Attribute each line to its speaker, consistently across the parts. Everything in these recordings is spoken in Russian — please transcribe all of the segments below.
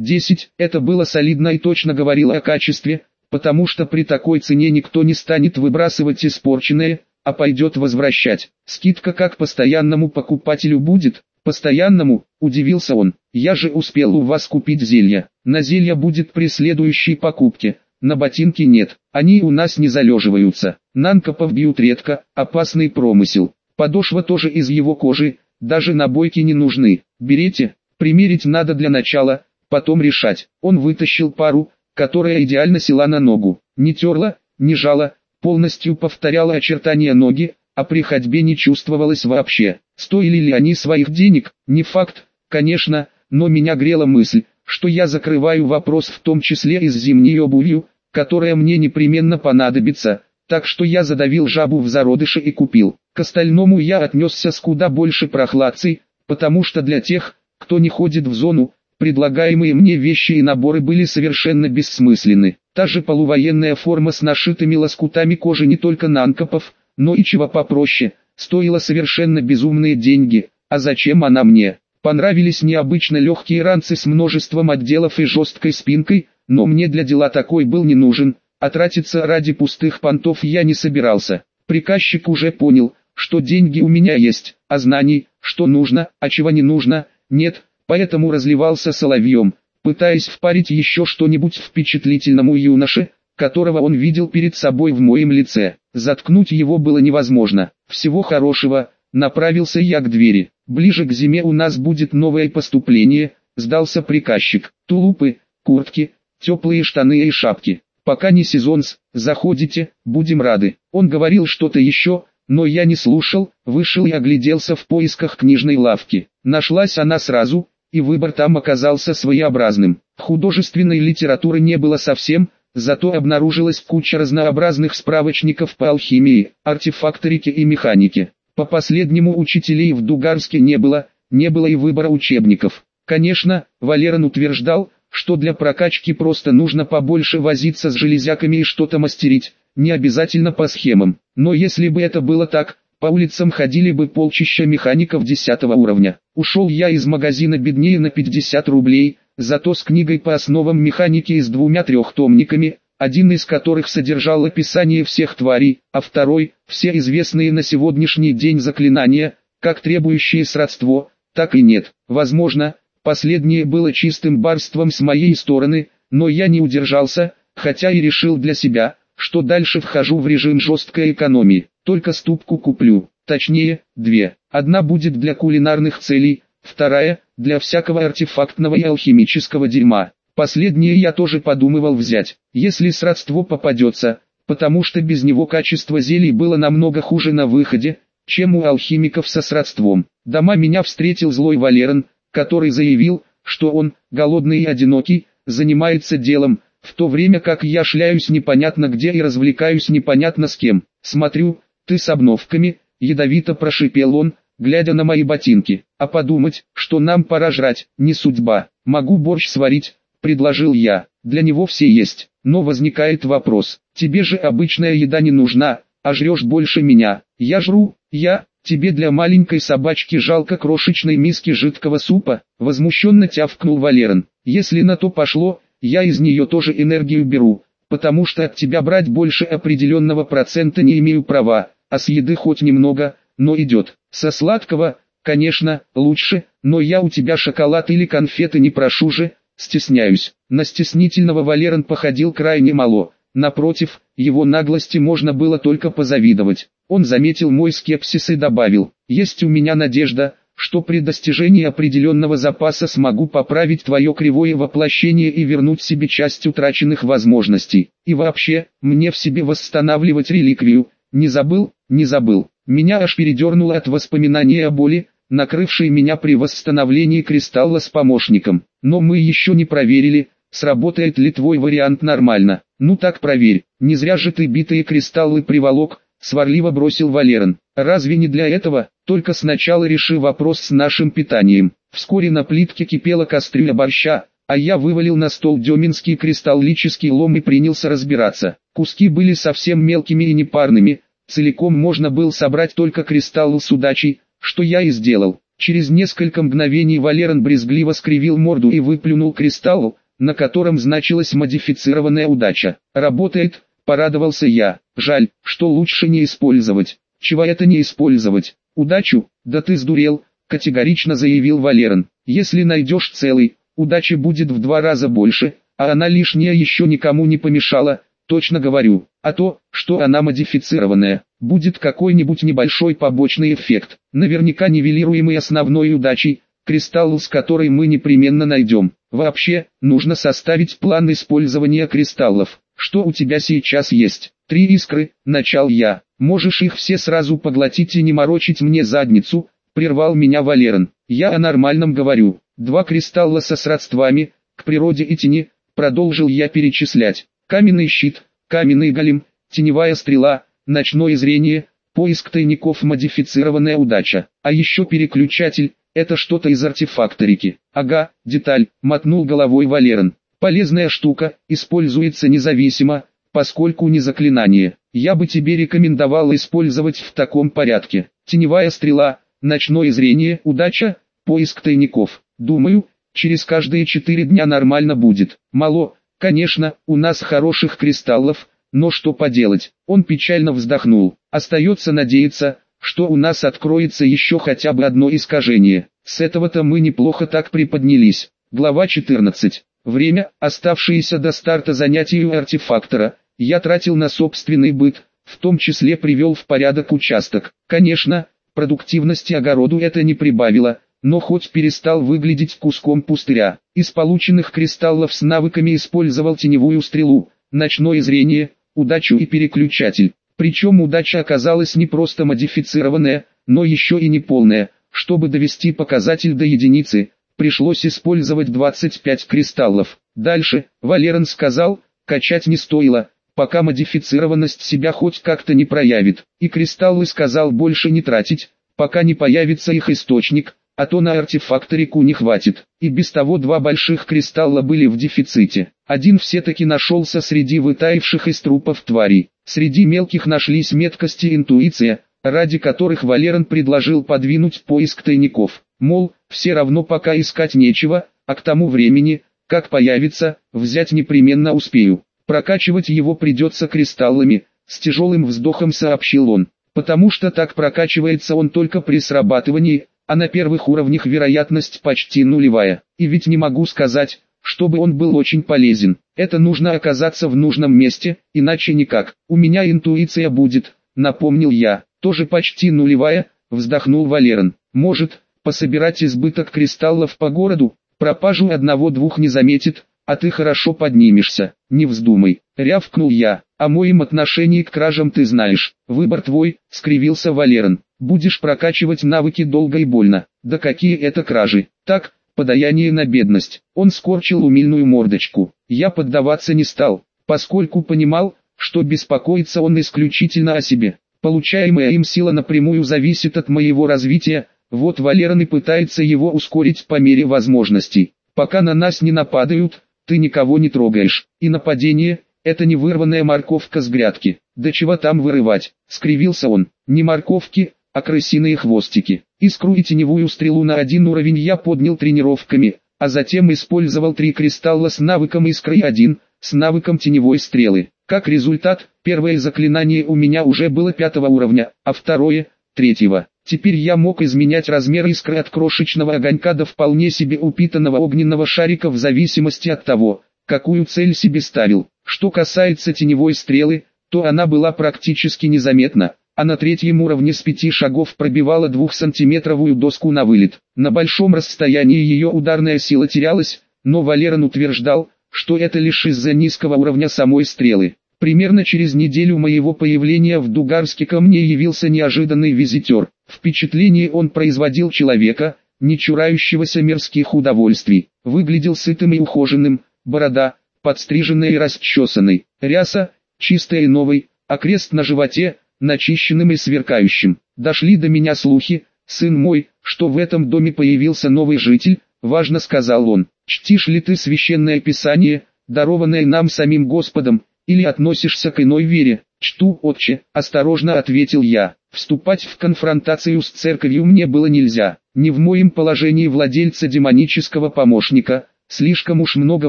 Speaker 1: 10. Это было солидно и точно говорило о качестве, потому что при такой цене никто не станет выбрасывать испорченное, а пойдет возвращать. Скидка как постоянному покупателю будет, постоянному, удивился он. Я же успел у вас купить зелья. На зелья будет при следующей покупке. На ботинки нет, они у нас не залеживаются. Нанкопов бьют редко, опасный промысел. Подошва тоже из его кожи, даже набойки не нужны. Берите, примерить надо для начала, потом решать. Он вытащил пару, которая идеально села на ногу. Не терла, не жала, полностью повторяла очертания ноги, а при ходьбе не чувствовалось вообще. Стоили ли они своих денег, не факт, конечно, но меня грела мысль, что я закрываю вопрос в том числе и с зимней обувью, которая мне непременно понадобится, так что я задавил жабу в зародыше и купил. К остальному я отнесся с куда больше прохладцей, потому что для тех, кто не ходит в зону, предлагаемые мне вещи и наборы были совершенно бессмысленны. Та же полувоенная форма с нашитыми лоскутами кожи не только нанкопов, но и чего попроще, стоила совершенно безумные деньги, а зачем она мне? Понравились необычно легкие ранцы с множеством отделов и жесткой спинкой, но мне для дела такой был не нужен, а тратиться ради пустых понтов я не собирался. Приказчик уже понял, что деньги у меня есть, а знаний, что нужно, а чего не нужно, нет, поэтому разливался соловьем, пытаясь впарить еще что-нибудь впечатлительному юноше, которого он видел перед собой в моем лице. Заткнуть его было невозможно. Всего хорошего, направился я к двери. Ближе к зиме у нас будет новое поступление, сдался приказчик. Тулупы, куртки, теплые штаны и шапки. Пока не сезон, заходите, будем рады. Он говорил что-то еще, но я не слушал, вышел и огляделся в поисках книжной лавки. Нашлась она сразу, и выбор там оказался своеобразным. Художественной литературы не было совсем, зато обнаружилась куча разнообразных справочников по алхимии, артефакторике и механике. По последнему учителей в Дугарске не было, не было и выбора учебников. Конечно, Валерон утверждал, что для прокачки просто нужно побольше возиться с железяками и что-то мастерить, не обязательно по схемам. Но если бы это было так, по улицам ходили бы полчища механиков 10 уровня. Ушел я из магазина беднее на 50 рублей, зато с книгой по основам механики и с двумя трехтомниками, один из которых содержал описание всех тварей, а второй – все известные на сегодняшний день заклинания, как требующие сродство, так и нет. Возможно, последнее было чистым барством с моей стороны, но я не удержался, хотя и решил для себя, что дальше вхожу в режим жесткой экономии, только ступку куплю, точнее, две. Одна будет для кулинарных целей, вторая – для всякого артефактного и алхимического дерьма. Последнее я тоже подумывал взять, если сродство попадется, потому что без него качество зелий было намного хуже на выходе, чем у алхимиков со сродством. Дома меня встретил злой Валерон, который заявил, что он, голодный и одинокий, занимается делом, в то время как я шляюсь непонятно где и развлекаюсь непонятно с кем. Смотрю, ты с обновками, ядовито прошипел он, глядя на мои ботинки. А подумать, что нам пора жрать, не судьба. Могу борщ сварить, предложил я. Для него все есть, но возникает вопрос, тебе же обычная еда не нужна, а жрешь больше меня. Я жру, я, тебе для маленькой собачки жалко крошечной миски жидкого супа, возмущенно тявкнул Валерон. Если на то пошло, я из нее тоже энергию беру, потому что от тебя брать больше определенного процента не имею права, а с еды хоть немного, но идет. Со сладкого, конечно, лучше, но я у тебя шоколад или конфеты не прошу же, стесняюсь. На стеснительного Валерон походил крайне мало. Напротив, его наглости можно было только позавидовать. Он заметил мой скепсис и добавил, есть у меня надежда, что при достижении определенного запаса смогу поправить твое кривое воплощение и вернуть себе часть утраченных возможностей. И вообще, мне в себе восстанавливать реликвию, не забыл, не забыл. Меня аж передернуло от воспоминания о боли, накрывшей меня при восстановлении кристалла с помощником. Но мы еще не проверили, сработает ли твой вариант нормально. Ну так проверь, не зря же ты битые кристаллы приволок, сварливо бросил Валерон. Разве не для этого, только сначала реши вопрос с нашим питанием. Вскоре на плитке кипела кастрюля борща, а я вывалил на стол деминский кристаллический лом и принялся разбираться. Куски были совсем мелкими и непарными, целиком можно было собрать только кристалл с удачей, что я и сделал. Через несколько мгновений Валерон брезгливо скривил морду и выплюнул кристалл, на котором значилась модифицированная удача. «Работает», — порадовался я. «Жаль, что лучше не использовать». «Чего это не использовать? Удачу? Да ты сдурел», — категорично заявил Валерон. «Если найдешь целый, удачи будет в два раза больше, а она лишняя еще никому не помешала, точно говорю. А то, что она модифицированная, будет какой-нибудь небольшой побочный эффект, наверняка нивелируемый основной удачей, кристалл с которой мы непременно найдем. Вообще, нужно составить план использования кристаллов. Что у тебя сейчас есть? Три искры, начал я. Можешь их все сразу поглотить и не морочить мне задницу, прервал меня Валерон. Я о нормальном говорю. Два кристалла со сродствами, к природе и тени, продолжил я перечислять. Каменный щит, каменный голем, теневая стрела, ночное зрение, поиск тайников модифицированная удача. А еще переключатель, это что-то из артефакторики. Ага, деталь, мотнул головой Валерон. Полезная штука, используется независимо, поскольку не заклинание. Я бы тебе рекомендовал использовать в таком порядке. Теневая стрела, ночное зрение, удача, поиск тайников. Думаю, через каждые четыре дня нормально будет. Мало, конечно, у нас хороших кристаллов, но что поделать. Он печально вздохнул. Остается надеяться, что у нас откроется еще хотя бы одно искажение. С этого-то мы неплохо так приподнялись. Глава 14. Время, оставшееся до старта занятий у артефактора, я тратил на собственный быт, в том числе привел в порядок участок. Конечно, продуктивности огороду это не прибавило, но хоть перестал выглядеть куском пустыря. Из полученных кристаллов с навыками использовал теневую стрелу, ночное зрение, удачу и переключатель. Причем удача оказалась не просто модифицированная, но еще и неполная. Чтобы довести показатель до единицы, пришлось использовать 25 кристаллов. Дальше, Валерон сказал, качать не стоило, пока модифицированность себя хоть как-то не проявит. И кристаллы сказал больше не тратить, пока не появится их источник, а то на артефакторику не хватит. И без того два больших кристалла были в дефиците. Один все-таки нашелся среди вытаивших из трупов тварей. Среди мелких нашлись меткости и интуиция, ради которых Валерон предложил подвинуть поиск тайников. Мол, все равно пока искать нечего, а к тому времени, как появится, взять непременно успею. Прокачивать его придется кристаллами, с тяжелым вздохом сообщил он. Потому что так прокачивается он только при срабатывании, а на первых уровнях вероятность почти нулевая. И ведь не могу сказать, чтобы он был очень полезен. Это нужно оказаться в нужном месте, иначе никак. У меня интуиция будет, напомнил я. Тоже почти нулевая, вздохнул Валерон. Может, пособирать избыток кристаллов по городу, пропажу одного-двух не заметит, а ты хорошо поднимешься, не вздумай. Рявкнул я, о моем отношении к кражам ты знаешь. Выбор твой, скривился Валерон. Будешь прокачивать навыки долго и больно. Да какие это кражи. Так, подаяние на бедность. Он скорчил умильную мордочку. Я поддаваться не стал, поскольку понимал, что беспокоится он исключительно о себе. Получаемая им сила напрямую зависит от моего развития, вот Валерон и пытается его ускорить по мере возможностей. Пока на нас не нападают, ты никого не трогаешь. И нападение – это не вырванная морковка с грядки. Да чего там вырывать, скривился он. Не морковки, а крысиные хвостики. Искру и теневую стрелу на один уровень я поднял тренировками, а затем использовал три кристалла с навыком искры один, с навыком теневой стрелы. Как результат, первое заклинание у меня уже было пятого уровня, а второе – третьего. Теперь я мог изменять размер искры от крошечного огонька до вполне себе упитанного огненного шарика в зависимости от того, какую цель себе ставил. Что касается теневой стрелы, то она была практически незаметна, а на третьем уровне с пяти шагов пробивала двухсантиметровую доску на вылет. На большом расстоянии ее ударная сила терялась, но Валерон утверждал, что это лишь из-за низкого уровня самой стрелы. Примерно через неделю моего появления в Дугарске ко мне явился неожиданный визитер. Впечатление он производил человека, не чурающегося мирских удовольствий. Выглядел сытым и ухоженным, борода, подстриженная и расчесанной, ряса, чистая и новой, а крест на животе, начищенным и сверкающим. Дошли до меня слухи, сын мой, что в этом доме появился новый житель, важно сказал он. Чтишь ли ты священное писание, дарованное нам самим Господом, или относишься к иной вере? «Чту, отче», – осторожно ответил я. Вступать в конфронтацию с церковью мне было нельзя. Не в моем положении владельца демонического помощника, слишком уж много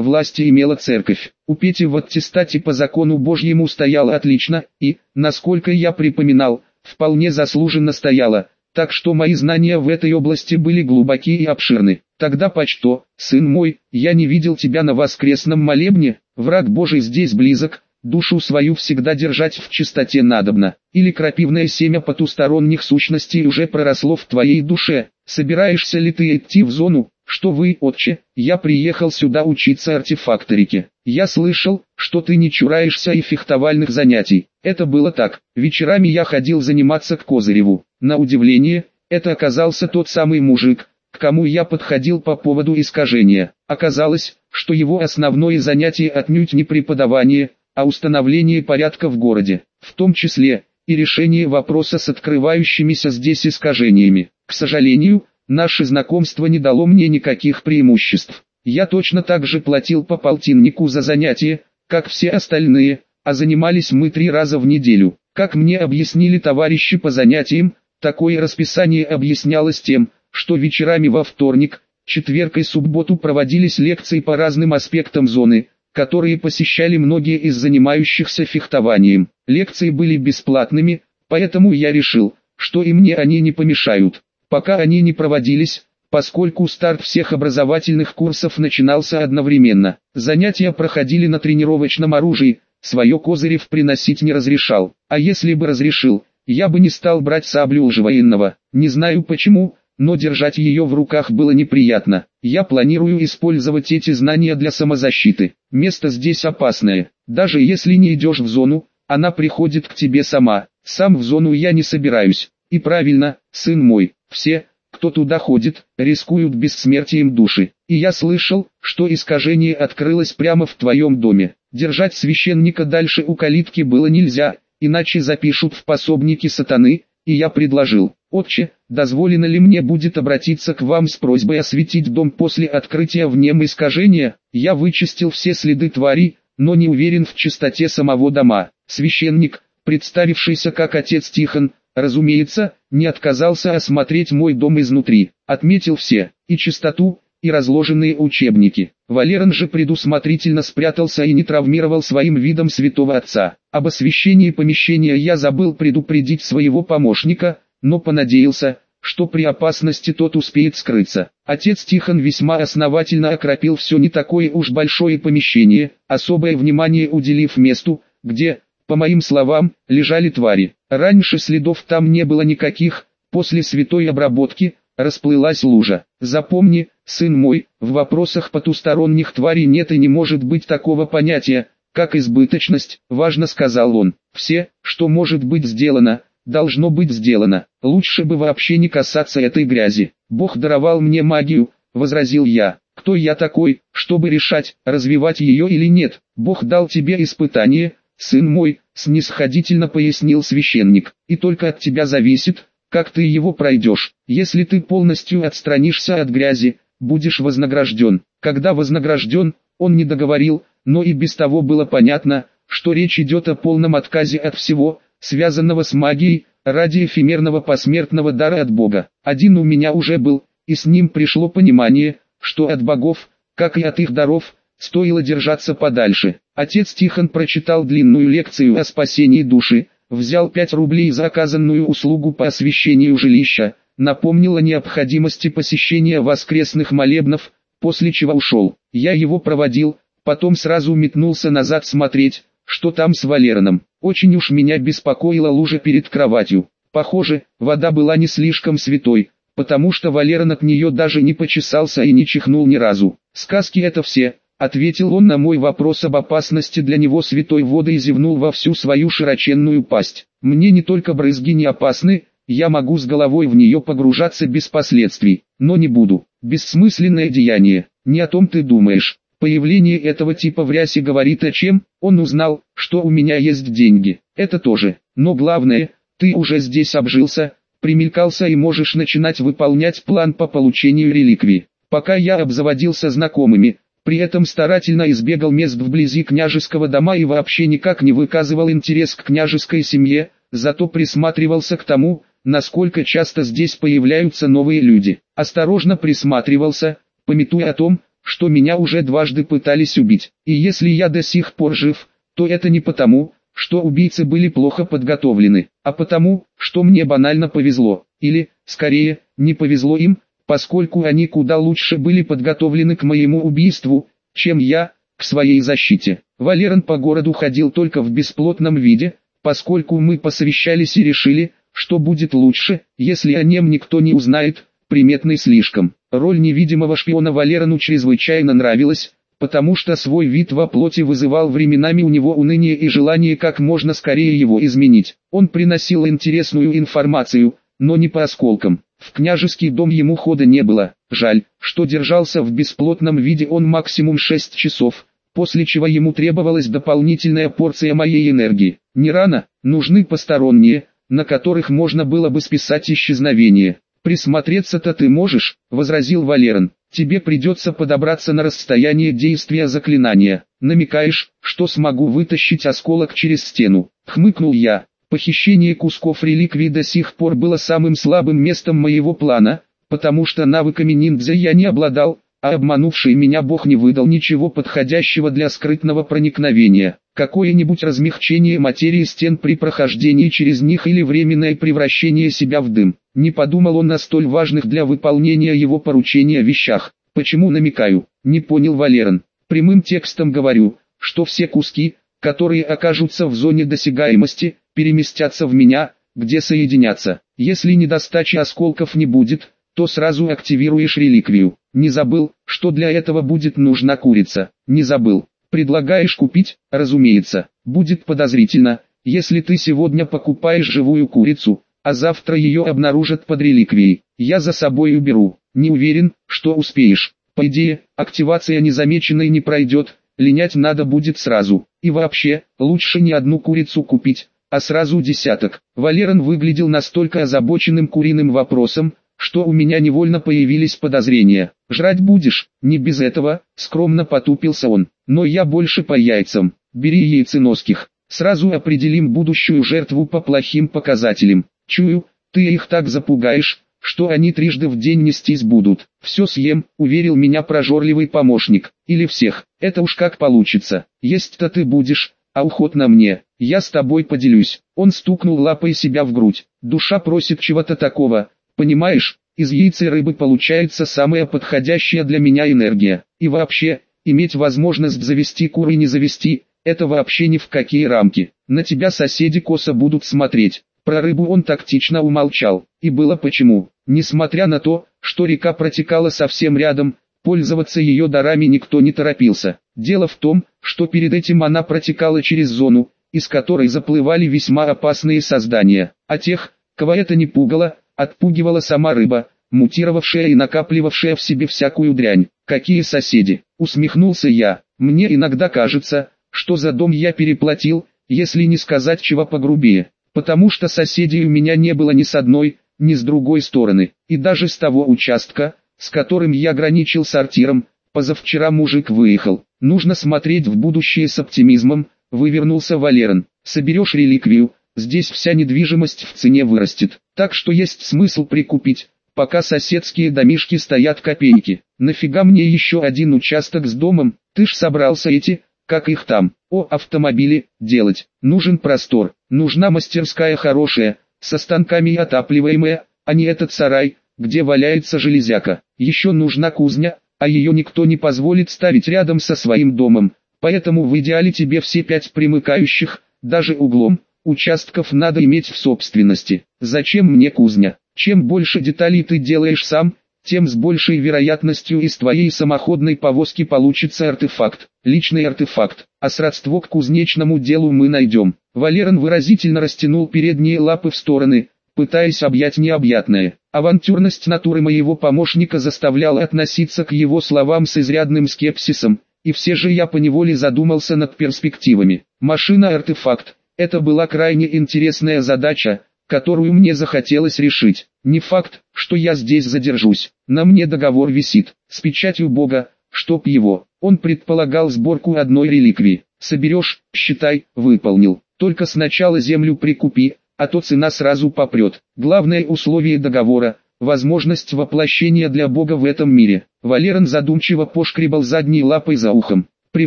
Speaker 1: власти имела церковь. У Пети в аттестате по закону Божьему стояло отлично, и, насколько я припоминал, вполне заслуженно стояло, так что мои знания в этой области были глубокие и обширны. Тогда почто, сын мой, я не видел тебя на воскресном молебне, враг Божий здесь близок, душу свою всегда держать в чистоте надобно, или крапивное семя потусторонних сущностей уже проросло в твоей душе, собираешься ли ты идти в зону, что вы, отче, я приехал сюда учиться артефакторике. Я слышал, что ты не чураешься и фехтовальных занятий. Это было так. Вечерами я ходил заниматься к Козыреву. На удивление, это оказался тот самый мужик, к кому я подходил по поводу искажения. Оказалось, что его основное занятие отнюдь не преподавание, а установление порядка в городе, в том числе и решение вопроса с открывающимися здесь искажениями. К сожалению, наше знакомство не дало мне никаких преимуществ. Я точно так же платил по полтиннику за занятия, как все остальные, а занимались мы три раза в неделю. Как мне объяснили товарищи по занятиям, такое расписание объяснялось тем, что вечерами во вторник, четверг и субботу проводились лекции по разным аспектам зоны, которые посещали многие из занимающихся фехтованием. Лекции были бесплатными, поэтому я решил, что и мне они не помешают. Пока они не проводились, поскольку старт всех образовательных курсов начинался одновременно. Занятия проходили на тренировочном оружии, свое Козырев приносить не разрешал. А если бы разрешил, я бы не стал брать саблю лжевоенного. Не знаю почему, но держать ее в руках было неприятно. Я планирую использовать эти знания для самозащиты. Место здесь опасное. Даже если не идешь в зону, она приходит к тебе сама. Сам в зону я не собираюсь. И правильно, сын мой, все, кто туда ходит, рискуют бессмертием души. И я слышал, что искажение открылось прямо в твоем доме. Держать священника дальше у калитки было нельзя, иначе запишут в пособники сатаны, и я предложил, «Отче, дозволено ли мне будет обратиться к вам с просьбой осветить дом после открытия в нем искажения?» Я вычистил все следы твари, но не уверен в чистоте самого дома. Священник, представившийся как отец Тихон, разумеется, не отказался осмотреть мой дом изнутри. Отметил все, и чистоту, и разложенные учебники. Валерон же предусмотрительно спрятался и не травмировал своим видом святого отца. Об освещении помещения я забыл предупредить своего помощника, но понадеялся, что при опасности тот успеет скрыться. Отец Тихон весьма основательно окропил все не такое уж большое помещение, особое внимание уделив месту, где, по моим словам, лежали твари. Раньше следов там не было никаких, после святой обработки, расплылась лужа. Запомни, сын мой, в вопросах потусторонних тварей нет и не может быть такого понятия, как избыточность, важно сказал он. Все, что может быть сделано, должно быть сделано. Лучше бы вообще не касаться этой грязи. Бог даровал мне магию, возразил я. Кто я такой, чтобы решать, развивать ее или нет? Бог дал тебе испытание, сын мой, снисходительно пояснил священник, и только от тебя зависит, как ты его пройдешь. Если ты полностью отстранишься от грязи, будешь вознагражден. Когда вознагражден, он не договорил, но и без того было понятно, что речь идет о полном отказе от всего, связанного с магией, ради эфемерного посмертного дара от Бога. Один у меня уже был, и с ним пришло понимание, что от богов, как и от их даров, стоило держаться подальше. Отец Тихон прочитал длинную лекцию о спасении души, взял 5 рублей за оказанную услугу по освещению жилища, напомнил о необходимости посещения воскресных молебнов, после чего ушел. Я его проводил, потом сразу метнулся назад смотреть, что там с Валероном. Очень уж меня беспокоила лужа перед кроватью. Похоже, вода была не слишком святой, потому что Валерон от нее даже не почесался и не чихнул ни разу. Сказки это все, ответил он на мой вопрос об опасности для него святой воды и зевнул во всю свою широченную пасть. Мне не только брызги не опасны, я могу с головой в нее погружаться без последствий, но не буду. Бессмысленное деяние, не о том ты думаешь. Появление этого типа в рясе говорит о чем, он узнал, что у меня есть деньги, это тоже, но главное, ты уже здесь обжился, примелькался и можешь начинать выполнять план по получению реликвии. Пока я обзаводился знакомыми, При этом старательно избегал мест вблизи княжеского дома и вообще никак не выказывал интерес к княжеской семье, зато присматривался к тому, насколько часто здесь появляются новые люди. Осторожно присматривался, пометуя о том, что меня уже дважды пытались убить. И если я до сих пор жив, то это не потому, что убийцы были плохо подготовлены, а потому, что мне банально повезло, или, скорее, не повезло им, поскольку они куда лучше были подготовлены к моему убийству, чем я, к своей защите. Валерон по городу ходил только в бесплотном виде, поскольку мы посовещались и решили, что будет лучше, если о нем никто не узнает, приметный слишком. Роль невидимого шпиона Валерону чрезвычайно нравилась, потому что свой вид во плоти вызывал временами у него уныние и желание как можно скорее его изменить. Он приносил интересную информацию, но не по осколкам. В княжеский дом ему хода не было, жаль, что держался в бесплотном виде он максимум 6 часов, после чего ему требовалась дополнительная порция моей энергии. Не рано, нужны посторонние, на которых можно было бы списать исчезновение. «Присмотреться-то ты можешь», — возразил Валерон. «Тебе придется подобраться на расстояние действия заклинания. Намекаешь, что смогу вытащить осколок через стену». Хмыкнул я. Похищение кусков реликвий до сих пор было самым слабым местом моего плана, потому что навыками ниндзя я не обладал, а обманувший меня бог не выдал ничего подходящего для скрытного проникновения. Какое-нибудь размягчение материи стен при прохождении через них или временное превращение себя в дым. Не подумал он о столь важных для выполнения его поручения вещах. Почему намекаю? Не понял Валерон. Прямым текстом говорю, что все куски, которые окажутся в зоне досягаемости, переместятся в меня, где соединятся. Если недостачи осколков не будет, то сразу активируешь реликвию. Не забыл, что для этого будет нужна курица. Не забыл. Предлагаешь купить, разумеется. Будет подозрительно, если ты сегодня покупаешь живую курицу, а завтра ее обнаружат под реликвией. Я за собой уберу. Не уверен, что успеешь. По идее, активация незамеченной не пройдет, линять надо будет сразу. И вообще, лучше не одну курицу купить, а сразу десяток. Валерон выглядел настолько озабоченным куриным вопросом, что у меня невольно появились подозрения. «Жрать будешь?» «Не без этого», — скромно потупился он. «Но я больше по яйцам. Бери яйценоских. Сразу определим будущую жертву по плохим показателям. Чую, ты их так запугаешь, что они трижды в день нестись будут. Все съем, уверил меня прожорливый помощник. Или всех, это уж как получится. Есть-то ты будешь, а уход на мне. Я с тобой поделюсь. Он стукнул лапой себя в грудь. Душа просит чего-то такого, Понимаешь, из яйца рыбы получается самая подходящая для меня энергия. И вообще, иметь возможность завести кур и не завести, это вообще ни в какие рамки. На тебя соседи косо будут смотреть. Про рыбу он тактично умолчал. И было почему. Несмотря на то, что река протекала совсем рядом, пользоваться ее дарами никто не торопился. Дело в том, что перед этим она протекала через зону, из которой заплывали весьма опасные создания. А тех, кого это не пугало, Отпугивала сама рыба, мутировавшая и накапливавшая в себе всякую дрянь. Какие соседи, усмехнулся я. Мне иногда кажется, что за дом я переплатил, если не сказать чего погрубее. Потому что соседей у меня не было ни с одной, ни с другой стороны. И даже с того участка, с которым я граничил сортиром, позавчера мужик выехал. Нужно смотреть в будущее с оптимизмом, вывернулся Валерон. Соберешь реликвию, здесь вся недвижимость в цене вырастет. Так что есть смысл прикупить, пока соседские домишки стоят копейки. Нафига мне еще один участок с домом, ты ж собрался эти, как их там, о автомобили, делать. Нужен простор, нужна мастерская хорошая, со станками и отапливаемая, а не этот сарай, где валяется железяка. Еще нужна кузня, а ее никто не позволит ставить рядом со своим домом. Поэтому в идеале тебе все пять примыкающих, даже углом, Участков надо иметь в собственности. Зачем мне кузня? Чем больше деталей ты делаешь сам, тем с большей вероятностью из твоей самоходной повозки получится артефакт, личный артефакт, а сродство к кузнечному делу мы найдем. Валерон выразительно растянул передние лапы в стороны, пытаясь объять необъятное. Авантюрность натуры моего помощника заставляла относиться к его словам с изрядным скепсисом, и все же я поневоле задумался над перспективами. Машина-артефакт, это была крайне интересная задача, которую мне захотелось решить. Не факт, что я здесь задержусь. На мне договор висит, с печатью Бога, чтоб его. Он предполагал сборку одной реликвии. Соберешь, считай, выполнил. Только сначала землю прикупи, а то цена сразу попрет. Главное условие договора – возможность воплощения для Бога в этом мире. Валерон задумчиво пошкребал задней лапой за ухом. При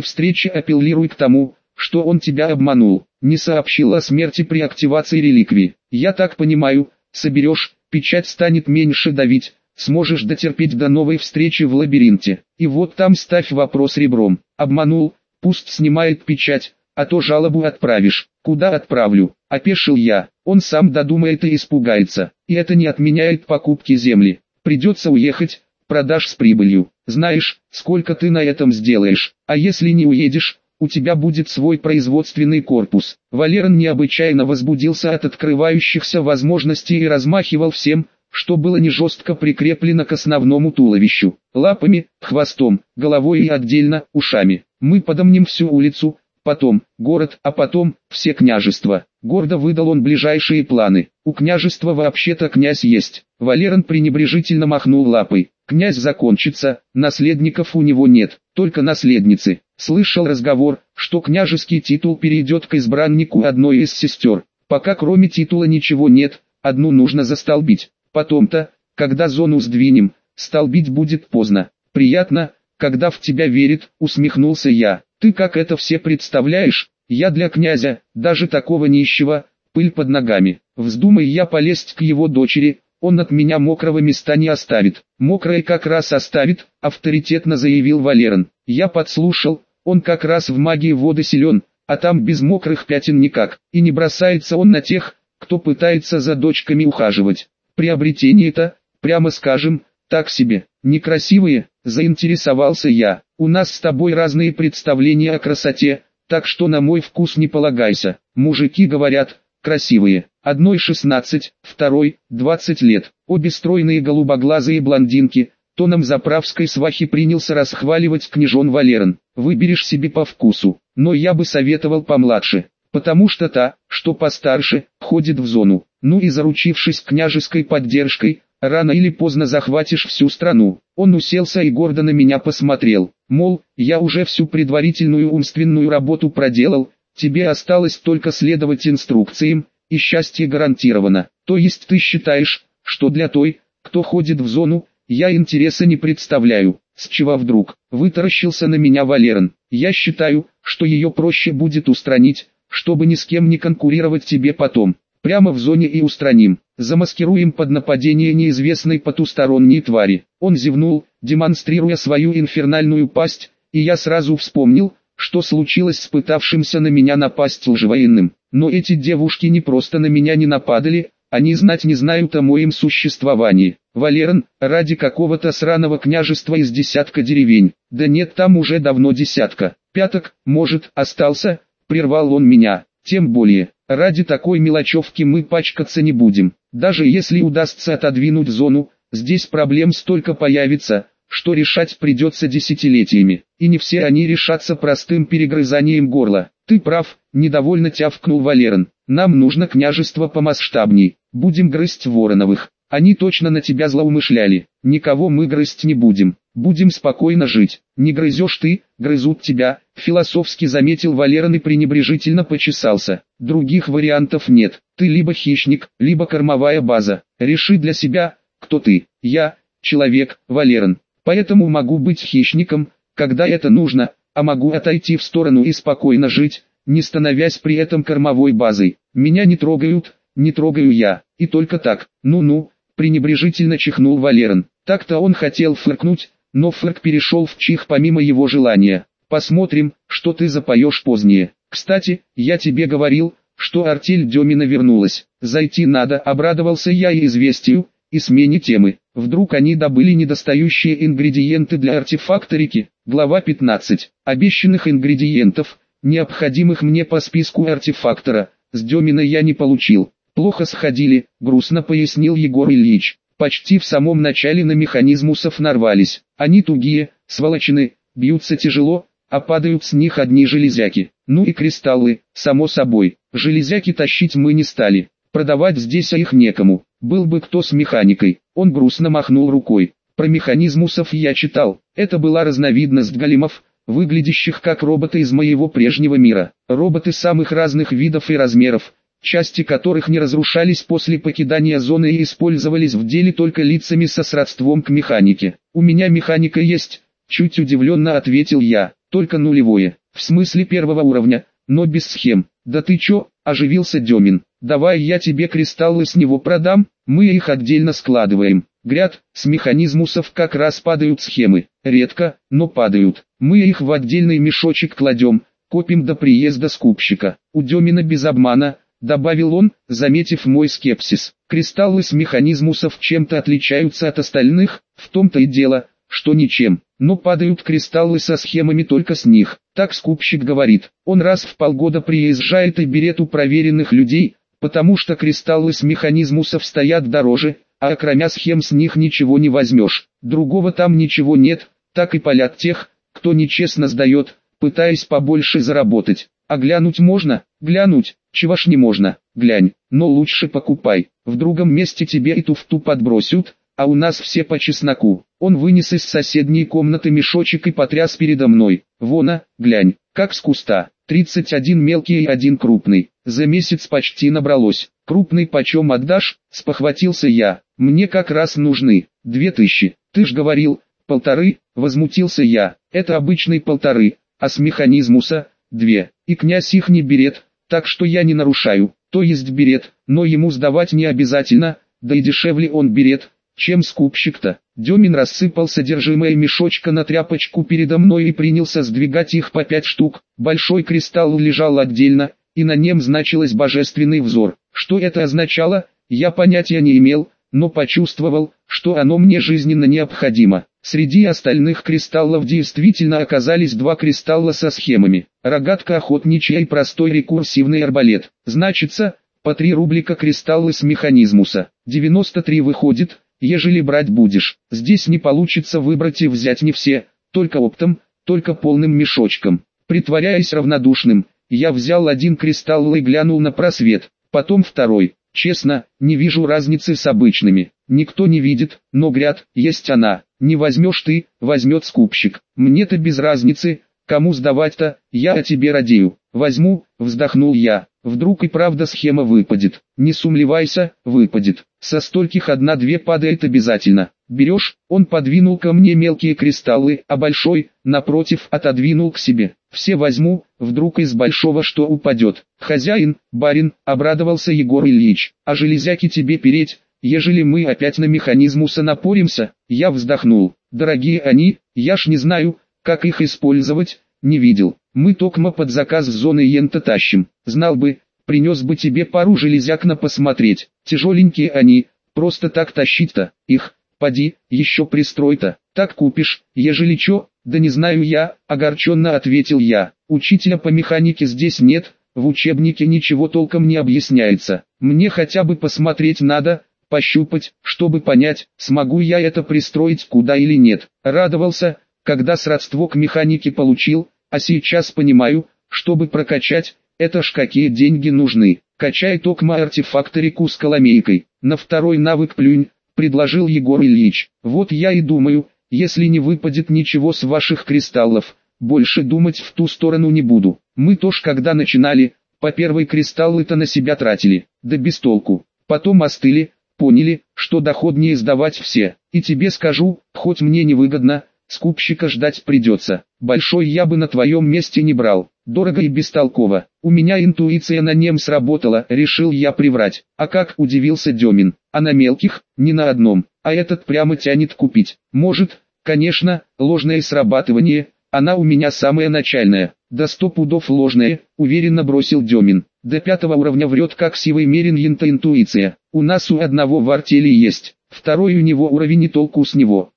Speaker 1: встрече апеллируй к тому, что он тебя обманул, не сообщил о смерти при активации реликвии. Я так понимаю, соберешь, печать станет меньше давить, сможешь дотерпеть до новой встречи в лабиринте. И вот там ставь вопрос ребром. Обманул, пусть снимает печать, а то жалобу отправишь. Куда отправлю? Опешил я. Он сам додумает и испугается. И это не отменяет покупки земли. Придется уехать, продашь с прибылью. Знаешь, сколько ты на этом сделаешь. А если не уедешь, у тебя будет свой производственный корпус. Валерон необычайно возбудился от открывающихся возможностей и размахивал всем, что было не жестко прикреплено к основному туловищу. Лапами, хвостом, головой и отдельно, ушами. Мы подомнем всю улицу, потом город, а потом все княжества. Гордо выдал он ближайшие планы. У княжества вообще-то князь есть. Валерон пренебрежительно махнул лапой. Князь закончится, наследников у него нет, только наследницы. Слышал разговор, что княжеский титул перейдет к избраннику одной из сестер. Пока кроме титула ничего нет, одну нужно застолбить. Потом-то, когда зону сдвинем, столбить будет поздно. Приятно, когда в тебя верит, усмехнулся я. Ты как это все представляешь? Я для князя, даже такого нищего, пыль под ногами. Вздумай я полезть к его дочери, он от меня мокрого места не оставит. Мокрое как раз оставит, авторитетно заявил Валерон. Я подслушал, он как раз в магии воды силен, а там без мокрых пятен никак. И не бросается он на тех, кто пытается за дочками ухаживать. Приобретение-то, прямо скажем, так себе, некрасивые, заинтересовался я. У нас с тобой разные представления о красоте, так что на мой вкус не полагайся. Мужики говорят, красивые. Одной 16, второй 20 лет. Обе стройные голубоглазые блондинки. Тоном заправской свахи принялся расхваливать княжон Валерон. Выберешь себе по вкусу, но я бы советовал помладше, потому что та, что постарше, ходит в зону. Ну и заручившись княжеской поддержкой, рано или поздно захватишь всю страну. Он уселся и гордо на меня посмотрел, мол, я уже всю предварительную умственную работу проделал, тебе осталось только следовать инструкциям, и счастье гарантировано. То есть ты считаешь, что для той, кто ходит в зону, я интереса не представляю. С чего вдруг, вытаращился на меня Валерон. Я считаю, что ее проще будет устранить, чтобы ни с кем не конкурировать тебе потом. Прямо в зоне и устраним. Замаскируем под нападение неизвестной потусторонней твари. Он зевнул, демонстрируя свою инфернальную пасть, и я сразу вспомнил, что случилось с пытавшимся на меня напасть лжевоенным. Но эти девушки не просто на меня не нападали, они знать не знают о моем существовании. Валерон, ради какого-то сраного княжества из десятка деревень, да нет там уже давно десятка, пяток, может, остался, прервал он меня, тем более, Ради такой мелочевки мы пачкаться не будем. Даже если удастся отодвинуть зону, здесь проблем столько появится, что решать придется десятилетиями. И не все они решатся простым перегрызанием горла. Ты прав, недовольно тявкнул Валерон. Нам нужно княжество помасштабней. Будем грызть Вороновых. Они точно на тебя злоумышляли. Никого мы грызть не будем. Будем спокойно жить. Не грызешь ты, грызут тебя, философски заметил Валерон и пренебрежительно почесался. Других вариантов нет. Ты либо хищник, либо кормовая база. Реши для себя, кто ты. Я, человек, Валерон. Поэтому могу быть хищником, когда это нужно, а могу отойти в сторону и спокойно жить, не становясь при этом кормовой базой. Меня не трогают, не трогаю я. И только так. Ну-ну, пренебрежительно чихнул Валерон. Так-то он хотел фыркнуть, но Фрк перешел в чих помимо его желания. Посмотрим, что ты запоешь позднее. Кстати, я тебе говорил, что артель Демина вернулась. Зайти надо, обрадовался я и известию, и смене темы. Вдруг они добыли недостающие ингредиенты для артефакторики. Глава 15. Обещанных ингредиентов, необходимых мне по списку артефактора, с Демина я не получил. Плохо сходили, грустно пояснил Егор Ильич почти в самом начале на механизмусов нарвались. Они тугие, сволочены, бьются тяжело, а падают с них одни железяки. Ну и кристаллы, само собой. Железяки тащить мы не стали. Продавать здесь а их некому. Был бы кто с механикой. Он грустно махнул рукой. Про механизмусов я читал. Это была разновидность големов, выглядящих как роботы из моего прежнего мира. Роботы самых разных видов и размеров, части которых не разрушались после покидания зоны и использовались в деле только лицами со сродством к механике. «У меня механика есть», — чуть удивленно ответил я, — «только нулевое, в смысле первого уровня, но без схем». «Да ты чё?» – оживился Демин. «Давай я тебе кристаллы с него продам, мы их отдельно складываем. Гряд, с механизмусов как раз падают схемы. Редко, но падают. Мы их в отдельный мешочек кладем, копим до приезда скупщика. У Демина без обмана, добавил он, заметив мой скепсис. Кристаллы с механизмусов чем-то отличаются от остальных, в том-то и дело, что ничем, но падают кристаллы со схемами только с них. Так скупщик говорит. Он раз в полгода приезжает и берет у проверенных людей, потому что кристаллы с механизмусов стоят дороже, а кроме схем с них ничего не возьмешь. Другого там ничего нет, так и полят тех, кто нечестно сдает, пытаясь побольше заработать. А глянуть можно? Глянуть, чего ж не можно, глянь, но лучше покупай. В другом месте тебе и туфту подбросят, а у нас все по чесноку. Он вынес из соседней комнаты мешочек и потряс передо мной. Вона, глянь, как с куста. 31 мелкий и один крупный. За месяц почти набралось. Крупный почем отдашь? Спохватился я. Мне как раз нужны. Две тысячи. Ты ж говорил, полторы, возмутился я. Это обычный полторы, а с механизмуса, две. И князь их не берет, так что я не нарушаю. То есть берет, но ему сдавать не обязательно, да и дешевле он берет, чем скупщик-то? Демин рассыпал содержимое мешочка на тряпочку передо мной и принялся сдвигать их по пять штук. Большой кристалл лежал отдельно, и на нем значилось божественный взор. Что это означало, я понятия не имел, но почувствовал, что оно мне жизненно необходимо. Среди остальных кристаллов действительно оказались два кристалла со схемами. Рогатка охотничья и простой рекурсивный арбалет. Значится, по 3 рублика кристаллы с механизмуса. 93 выходит, Ежели брать будешь, здесь не получится выбрать и взять не все, только оптом, только полным мешочком. Притворяясь равнодушным, я взял один кристалл и глянул на просвет, потом второй. Честно, не вижу разницы с обычными. Никто не видит, но гряд, есть она. Не возьмешь ты, возьмет скупщик. Мне-то без разницы, кому сдавать-то, я о тебе радею. Возьму, вздохнул я. Вдруг и правда схема выпадет. Не сумлевайся, выпадет. Со стольких одна-две падает обязательно. Берешь, он подвинул ко мне мелкие кристаллы, а большой, напротив, отодвинул к себе. Все возьму, вдруг из большого что упадет. Хозяин, барин, обрадовался Егор Ильич. А железяки тебе переть, ежели мы опять на механизмуса напоримся? Я вздохнул. Дорогие они, я ж не знаю, как их использовать, не видел. Мы токмо под заказ зоны Йента тащим. Знал бы, принес бы тебе пару железяк на посмотреть. Тяжеленькие они, просто так тащить-то, их, поди, еще пристрой-то. Так купишь, ежели чё, да не знаю я, огорченно ответил я. Учителя по механике здесь нет, в учебнике ничего толком не объясняется. Мне хотя бы посмотреть надо, пощупать, чтобы понять, смогу я это пристроить куда или нет. Радовался, когда сродство к механике получил, а сейчас понимаю, чтобы прокачать, это ж какие деньги нужны. Качай токма артефакторику с коломейкой. На второй навык плюнь, предложил Егор Ильич. Вот я и думаю, если не выпадет ничего с ваших кристаллов, больше думать в ту сторону не буду. Мы тоже когда начинали, по первой кристаллы-то на себя тратили, да без толку. Потом остыли, поняли, что доходнее сдавать все. И тебе скажу, хоть мне невыгодно, Скупщика ждать придется. Большой я бы на твоем месте не брал. Дорого и бестолково. У меня интуиция на нем сработала, решил я приврать. А как удивился Демин. А на мелких, ни на одном. А этот прямо тянет купить. Может, конечно, ложное срабатывание, она у меня самая начальная. До сто пудов ложная, уверенно бросил Демин. До пятого уровня врет как сивый мерин янта интуиция. У нас у одного в артели есть. Второй у него уровень и толку с него.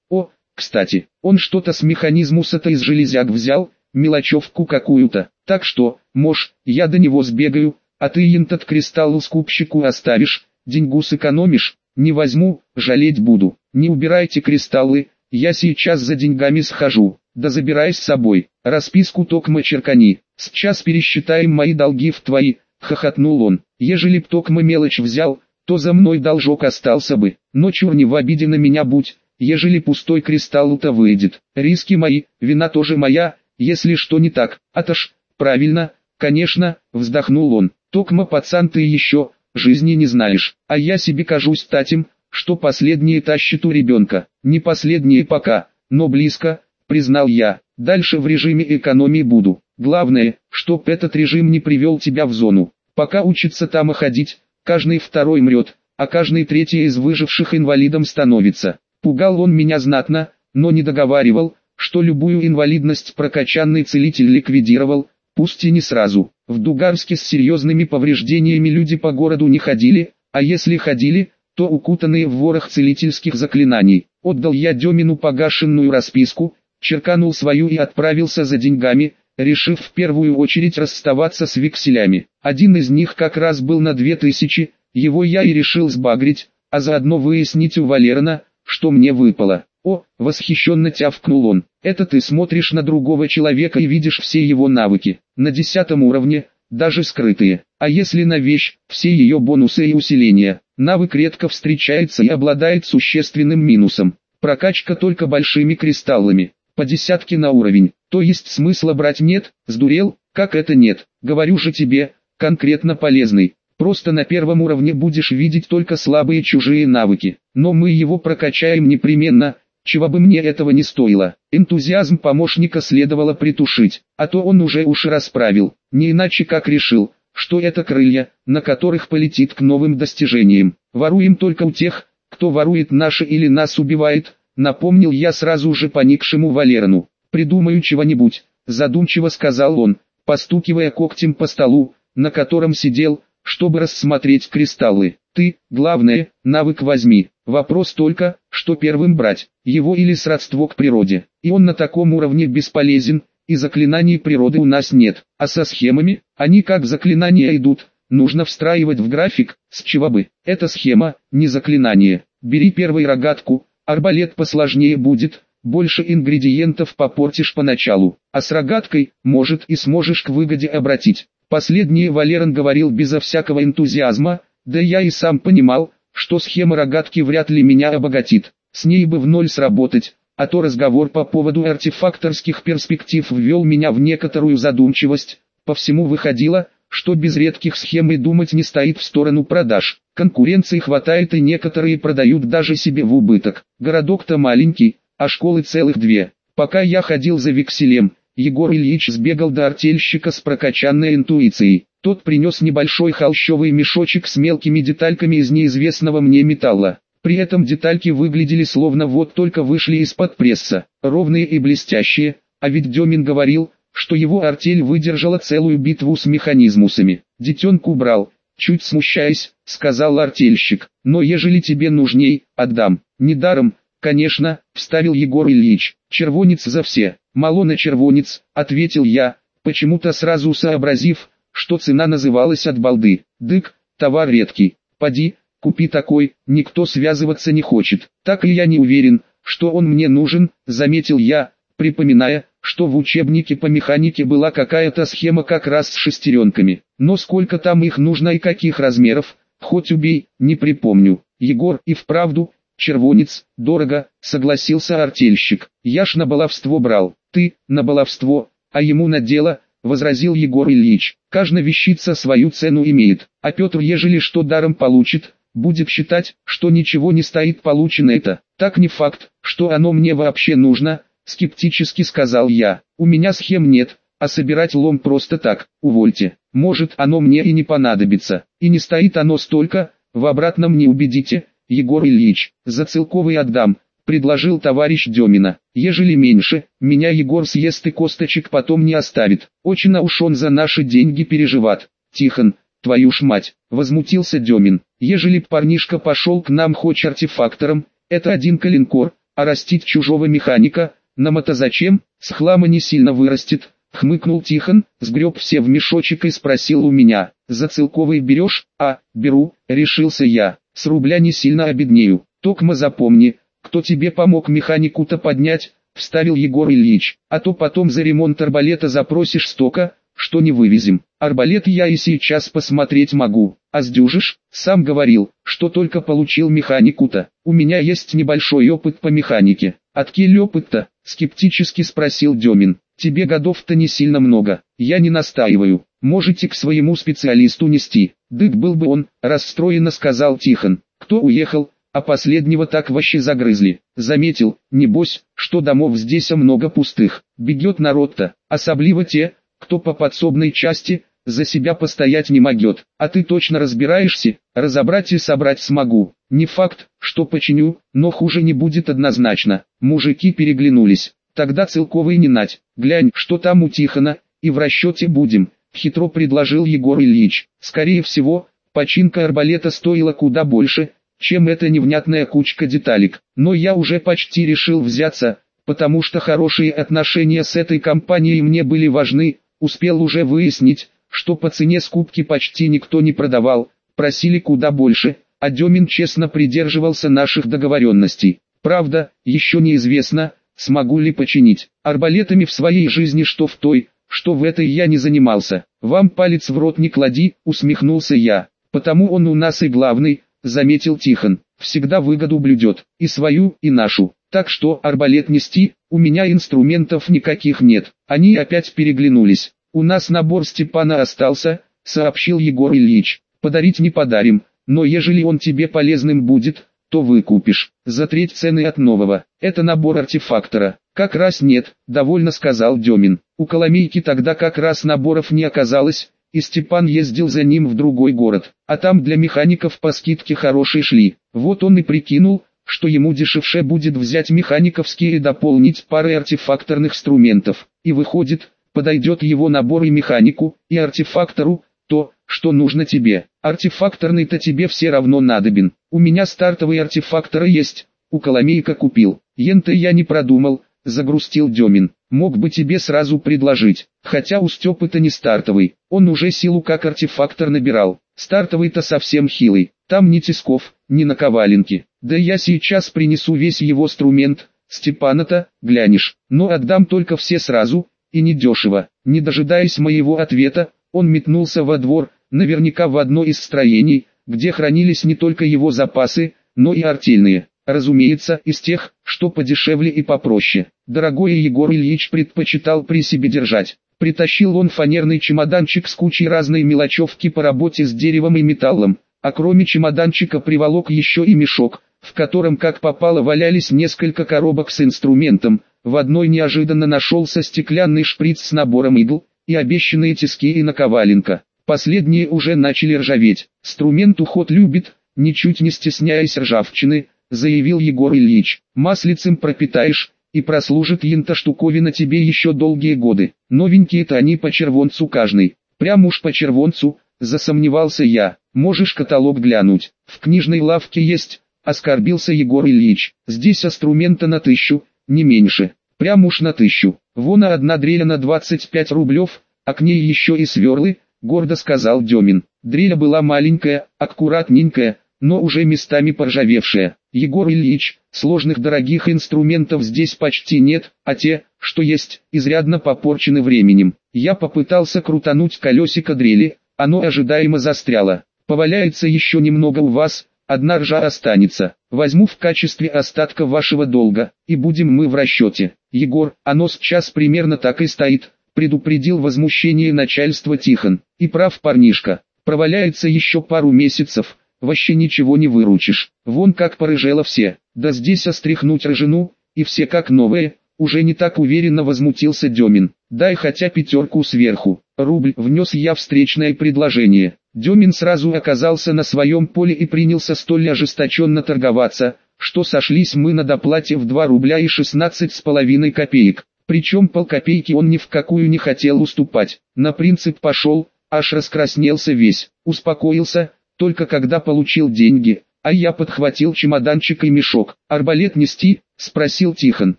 Speaker 1: Кстати, он что-то с механизмуса-то из железяк взял, мелочевку какую-то. Так что, мож, я до него сбегаю, а ты ентот кристалл скупщику оставишь, деньгу сэкономишь, не возьму, жалеть буду. Не убирайте кристаллы, я сейчас за деньгами схожу, да забирай с собой, расписку токма черкани, сейчас пересчитаем мои долги в твои, хохотнул он, ежели б токма мелочь взял, то за мной должок остался бы, но чур не в обиде на меня будь, ежели пустой кристалл-то выйдет. Риски мои, вина тоже моя, если что не так, аташ, правильно, конечно, вздохнул он. Токма пацан ты еще, жизни не знаешь, а я себе кажусь татем, что последние тащит у ребенка. Не последние пока, но близко, признал я. Дальше в режиме экономии буду. Главное, чтоб этот режим не привел тебя в зону. Пока учится там и ходить, каждый второй мрет, а каждый третий из выживших инвалидом становится. Пугал он меня знатно, но не договаривал, что любую инвалидность прокачанный целитель ликвидировал, пусть и не сразу. В Дугарске с серьезными повреждениями люди по городу не ходили, а если ходили, то укутанные в ворох целительских заклинаний. Отдал я Демину погашенную расписку, черканул свою и отправился за деньгами, решив в первую очередь расставаться с векселями. Один из них как раз был на две тысячи, его я и решил сбагрить, а заодно выяснить у Валерона, что мне выпало. «О!» — восхищенно тявкнул он. «Это ты смотришь на другого человека и видишь все его навыки. На десятом уровне, даже скрытые. А если на вещь, все ее бонусы и усиления. Навык редко встречается и обладает существенным минусом. Прокачка только большими кристаллами. По десятке на уровень. То есть смысла брать нет, сдурел, как это нет. Говорю же тебе, конкретно полезный. Просто на первом уровне будешь видеть только слабые чужие навыки. Но мы его прокачаем непременно, чего бы мне этого не стоило. Энтузиазм помощника следовало притушить, а то он уже уши расправил, не иначе как решил, что это крылья, на которых полетит к новым достижениям. Воруем только у тех, кто ворует наши или нас убивает, напомнил я сразу же поникшему Валерану. Придумаю чего-нибудь, задумчиво сказал он, постукивая когтем по столу, на котором сидел, чтобы рассмотреть кристаллы. Ты, главное, навык возьми. Вопрос только, что первым брать, его или сродство к природе. И он на таком уровне бесполезен, и заклинаний природы у нас нет. А со схемами, они как заклинания идут, нужно встраивать в график, с чего бы. Это схема, не заклинание. Бери первый рогатку, арбалет посложнее будет, больше ингредиентов попортишь поначалу, а с рогаткой, может и сможешь к выгоде обратить. Последнее Валерон говорил безо всякого энтузиазма, да я и сам понимал, что схема рогатки вряд ли меня обогатит, с ней бы в ноль сработать, а то разговор по поводу артефакторских перспектив ввел меня в некоторую задумчивость, по всему выходило, что без редких схем и думать не стоит в сторону продаж. Конкуренции хватает и некоторые продают даже себе в убыток. Городок-то маленький, а школы целых две. Пока я ходил за векселем, Егор Ильич сбегал до артельщика с прокачанной интуицией. Тот принес небольшой холщовый мешочек с мелкими детальками из неизвестного мне металла. При этом детальки выглядели словно вот только вышли из-под пресса, ровные и блестящие, а ведь Демин говорил, что его артель выдержала целую битву с механизмусами. Детенку брал, чуть смущаясь, сказал артельщик, но ежели тебе нужней, отдам. Недаром, конечно, вставил Егор Ильич, червонец за все. «Мало на червонец», — ответил я, почему-то сразу сообразив, что цена называлась от балды. «Дык, товар редкий, поди, купи такой, никто связываться не хочет». Так и я не уверен, что он мне нужен, заметил я, припоминая, что в учебнике по механике была какая-то схема как раз с шестеренками. Но сколько там их нужно и каких размеров, хоть убей, не припомню. Егор и вправду, червонец, дорого, согласился артельщик. Я ж на баловство брал. Ты, на баловство, а ему на дело, возразил Егор Ильич. Каждая вещица свою цену имеет, а Петр ежели что даром получит, будет считать, что ничего не стоит получено это. Так не факт, что оно мне вообще нужно, скептически сказал я. У меня схем нет, а собирать лом просто так, увольте. Может оно мне и не понадобится, и не стоит оно столько, в обратном не убедите, Егор Ильич, за целковый отдам, предложил товарищ Демина. Ежели меньше, меня Егор съест и косточек потом не оставит. Очень уж он за наши деньги переживает. Тихон, твою ж мать, возмутился Демин. Ежели б парнишка пошел к нам хоть артефактором, это один калинкор, а растить чужого механика, нам-то зачем, с хлама не сильно вырастет. Хмыкнул Тихон, сгреб все в мешочек и спросил у меня, за целковый берешь? А, беру, решился я, с рубля не сильно обеднею. Токма запомни, кто тебе помог механику-то поднять, вставил Егор Ильич, а то потом за ремонт арбалета запросишь столько, что не вывезем. Арбалет я и сейчас посмотреть могу. А сдюжишь? Сам говорил, что только получил механику-то. У меня есть небольшой опыт по механике. Откель опыт-то? Скептически спросил Демин. Тебе годов-то не сильно много. Я не настаиваю. Можете к своему специалисту нести. Дык был бы он, расстроенно сказал Тихон. Кто уехал, а последнего так вообще загрызли. Заметил, небось, что домов здесь много пустых. Бегет народ-то, особливо те, кто по подсобной части, за себя постоять не могет. А ты точно разбираешься, разобрать и собрать смогу. Не факт, что починю, но хуже не будет однозначно. Мужики переглянулись. Тогда целковый не нать. Глянь, что там у Тихона, и в расчете будем. Хитро предложил Егор Ильич. Скорее всего, починка арбалета стоила куда больше, чем эта невнятная кучка деталек. Но я уже почти решил взяться, потому что хорошие отношения с этой компанией мне были важны, успел уже выяснить, что по цене скупки почти никто не продавал, просили куда больше, а Демин честно придерживался наших договоренностей. Правда, еще неизвестно, смогу ли починить. Арбалетами в своей жизни что в той, что в этой я не занимался. Вам палец в рот не клади, усмехнулся я. Потому он у нас и главный, заметил Тихон. Всегда выгоду блюдет, и свою, и нашу. Так что арбалет нести, у меня инструментов никаких нет. Они опять переглянулись. «У нас набор Степана остался», — сообщил Егор Ильич. «Подарить не подарим, но ежели он тебе полезным будет, то выкупишь. За треть цены от нового. Это набор артефактора». «Как раз нет», — довольно сказал Демин. «У Коломейки тогда как раз наборов не оказалось, и Степан ездил за ним в другой город, а там для механиков по скидке хорошие шли. Вот он и прикинул, что ему дешевше будет взять механиковские и дополнить парой артефакторных инструментов. И выходит, подойдет его набор и механику, и артефактору, то, что нужно тебе. Артефакторный-то тебе все равно надобен. У меня стартовый артефактор есть, у Коломейка купил. Ента я не продумал, загрустил Демин. Мог бы тебе сразу предложить, хотя у Степы-то не стартовый, он уже силу как артефактор набирал. Стартовый-то совсем хилый, там ни тисков, ни наковаленки. Да я сейчас принесу весь его инструмент, Степана-то, глянешь, но отдам только все сразу, и недешево. Не дожидаясь моего ответа, он метнулся во двор, наверняка в одно из строений, где хранились не только его запасы, но и артельные. Разумеется, из тех, что подешевле и попроще. Дорогой Егор Ильич предпочитал при себе держать. Притащил он фанерный чемоданчик с кучей разной мелочевки по работе с деревом и металлом, а кроме чемоданчика приволок еще и мешок, в котором как попало валялись несколько коробок с инструментом, в одной неожиданно нашелся стеклянный шприц с набором игл, и обещанные тиски и наковаленка. Последние уже начали ржаветь. Струмент уход любит, ничуть не стесняясь ржавчины, заявил Егор Ильич. Маслицем пропитаешь, и прослужит ента штуковина тебе еще долгие годы. Новенькие-то они по червонцу каждый. Прям уж по червонцу, засомневался я. Можешь каталог глянуть. В книжной лавке есть, оскорбился Егор Ильич. Здесь инструмента на тысячу, не меньше. Прям уж на тысячу. Вон одна дреля на 25 рублев, а к ней еще и сверлы, гордо сказал Демин. Дреля была маленькая, аккуратненькая, но уже местами поржавевшая. Егор Ильич, сложных дорогих инструментов здесь почти нет, а те, что есть, изрядно попорчены временем. Я попытался крутануть колесико дрели, оно ожидаемо застряло. Поваляется еще немного у вас, одна ржа останется. Возьму в качестве остатка вашего долга, и будем мы в расчете. Егор, оно сейчас примерно так и стоит, предупредил возмущение начальства Тихон. И прав парнишка, проваляется еще пару месяцев, вообще ничего не выручишь. Вон как порыжело все, да здесь остряхнуть рыжину, и все как новые, уже не так уверенно возмутился Демин. Дай хотя пятерку сверху. Рубль внес я встречное предложение. Демин сразу оказался на своем поле и принялся столь ожесточенно торговаться, что сошлись мы на доплате в 2 рубля и 16 с половиной копеек. Причем полкопейки он ни в какую не хотел уступать. На принцип пошел, аж раскраснелся весь. Успокоился, только когда получил деньги, а я подхватил чемоданчик и мешок. «Арбалет нести?» – спросил Тихон.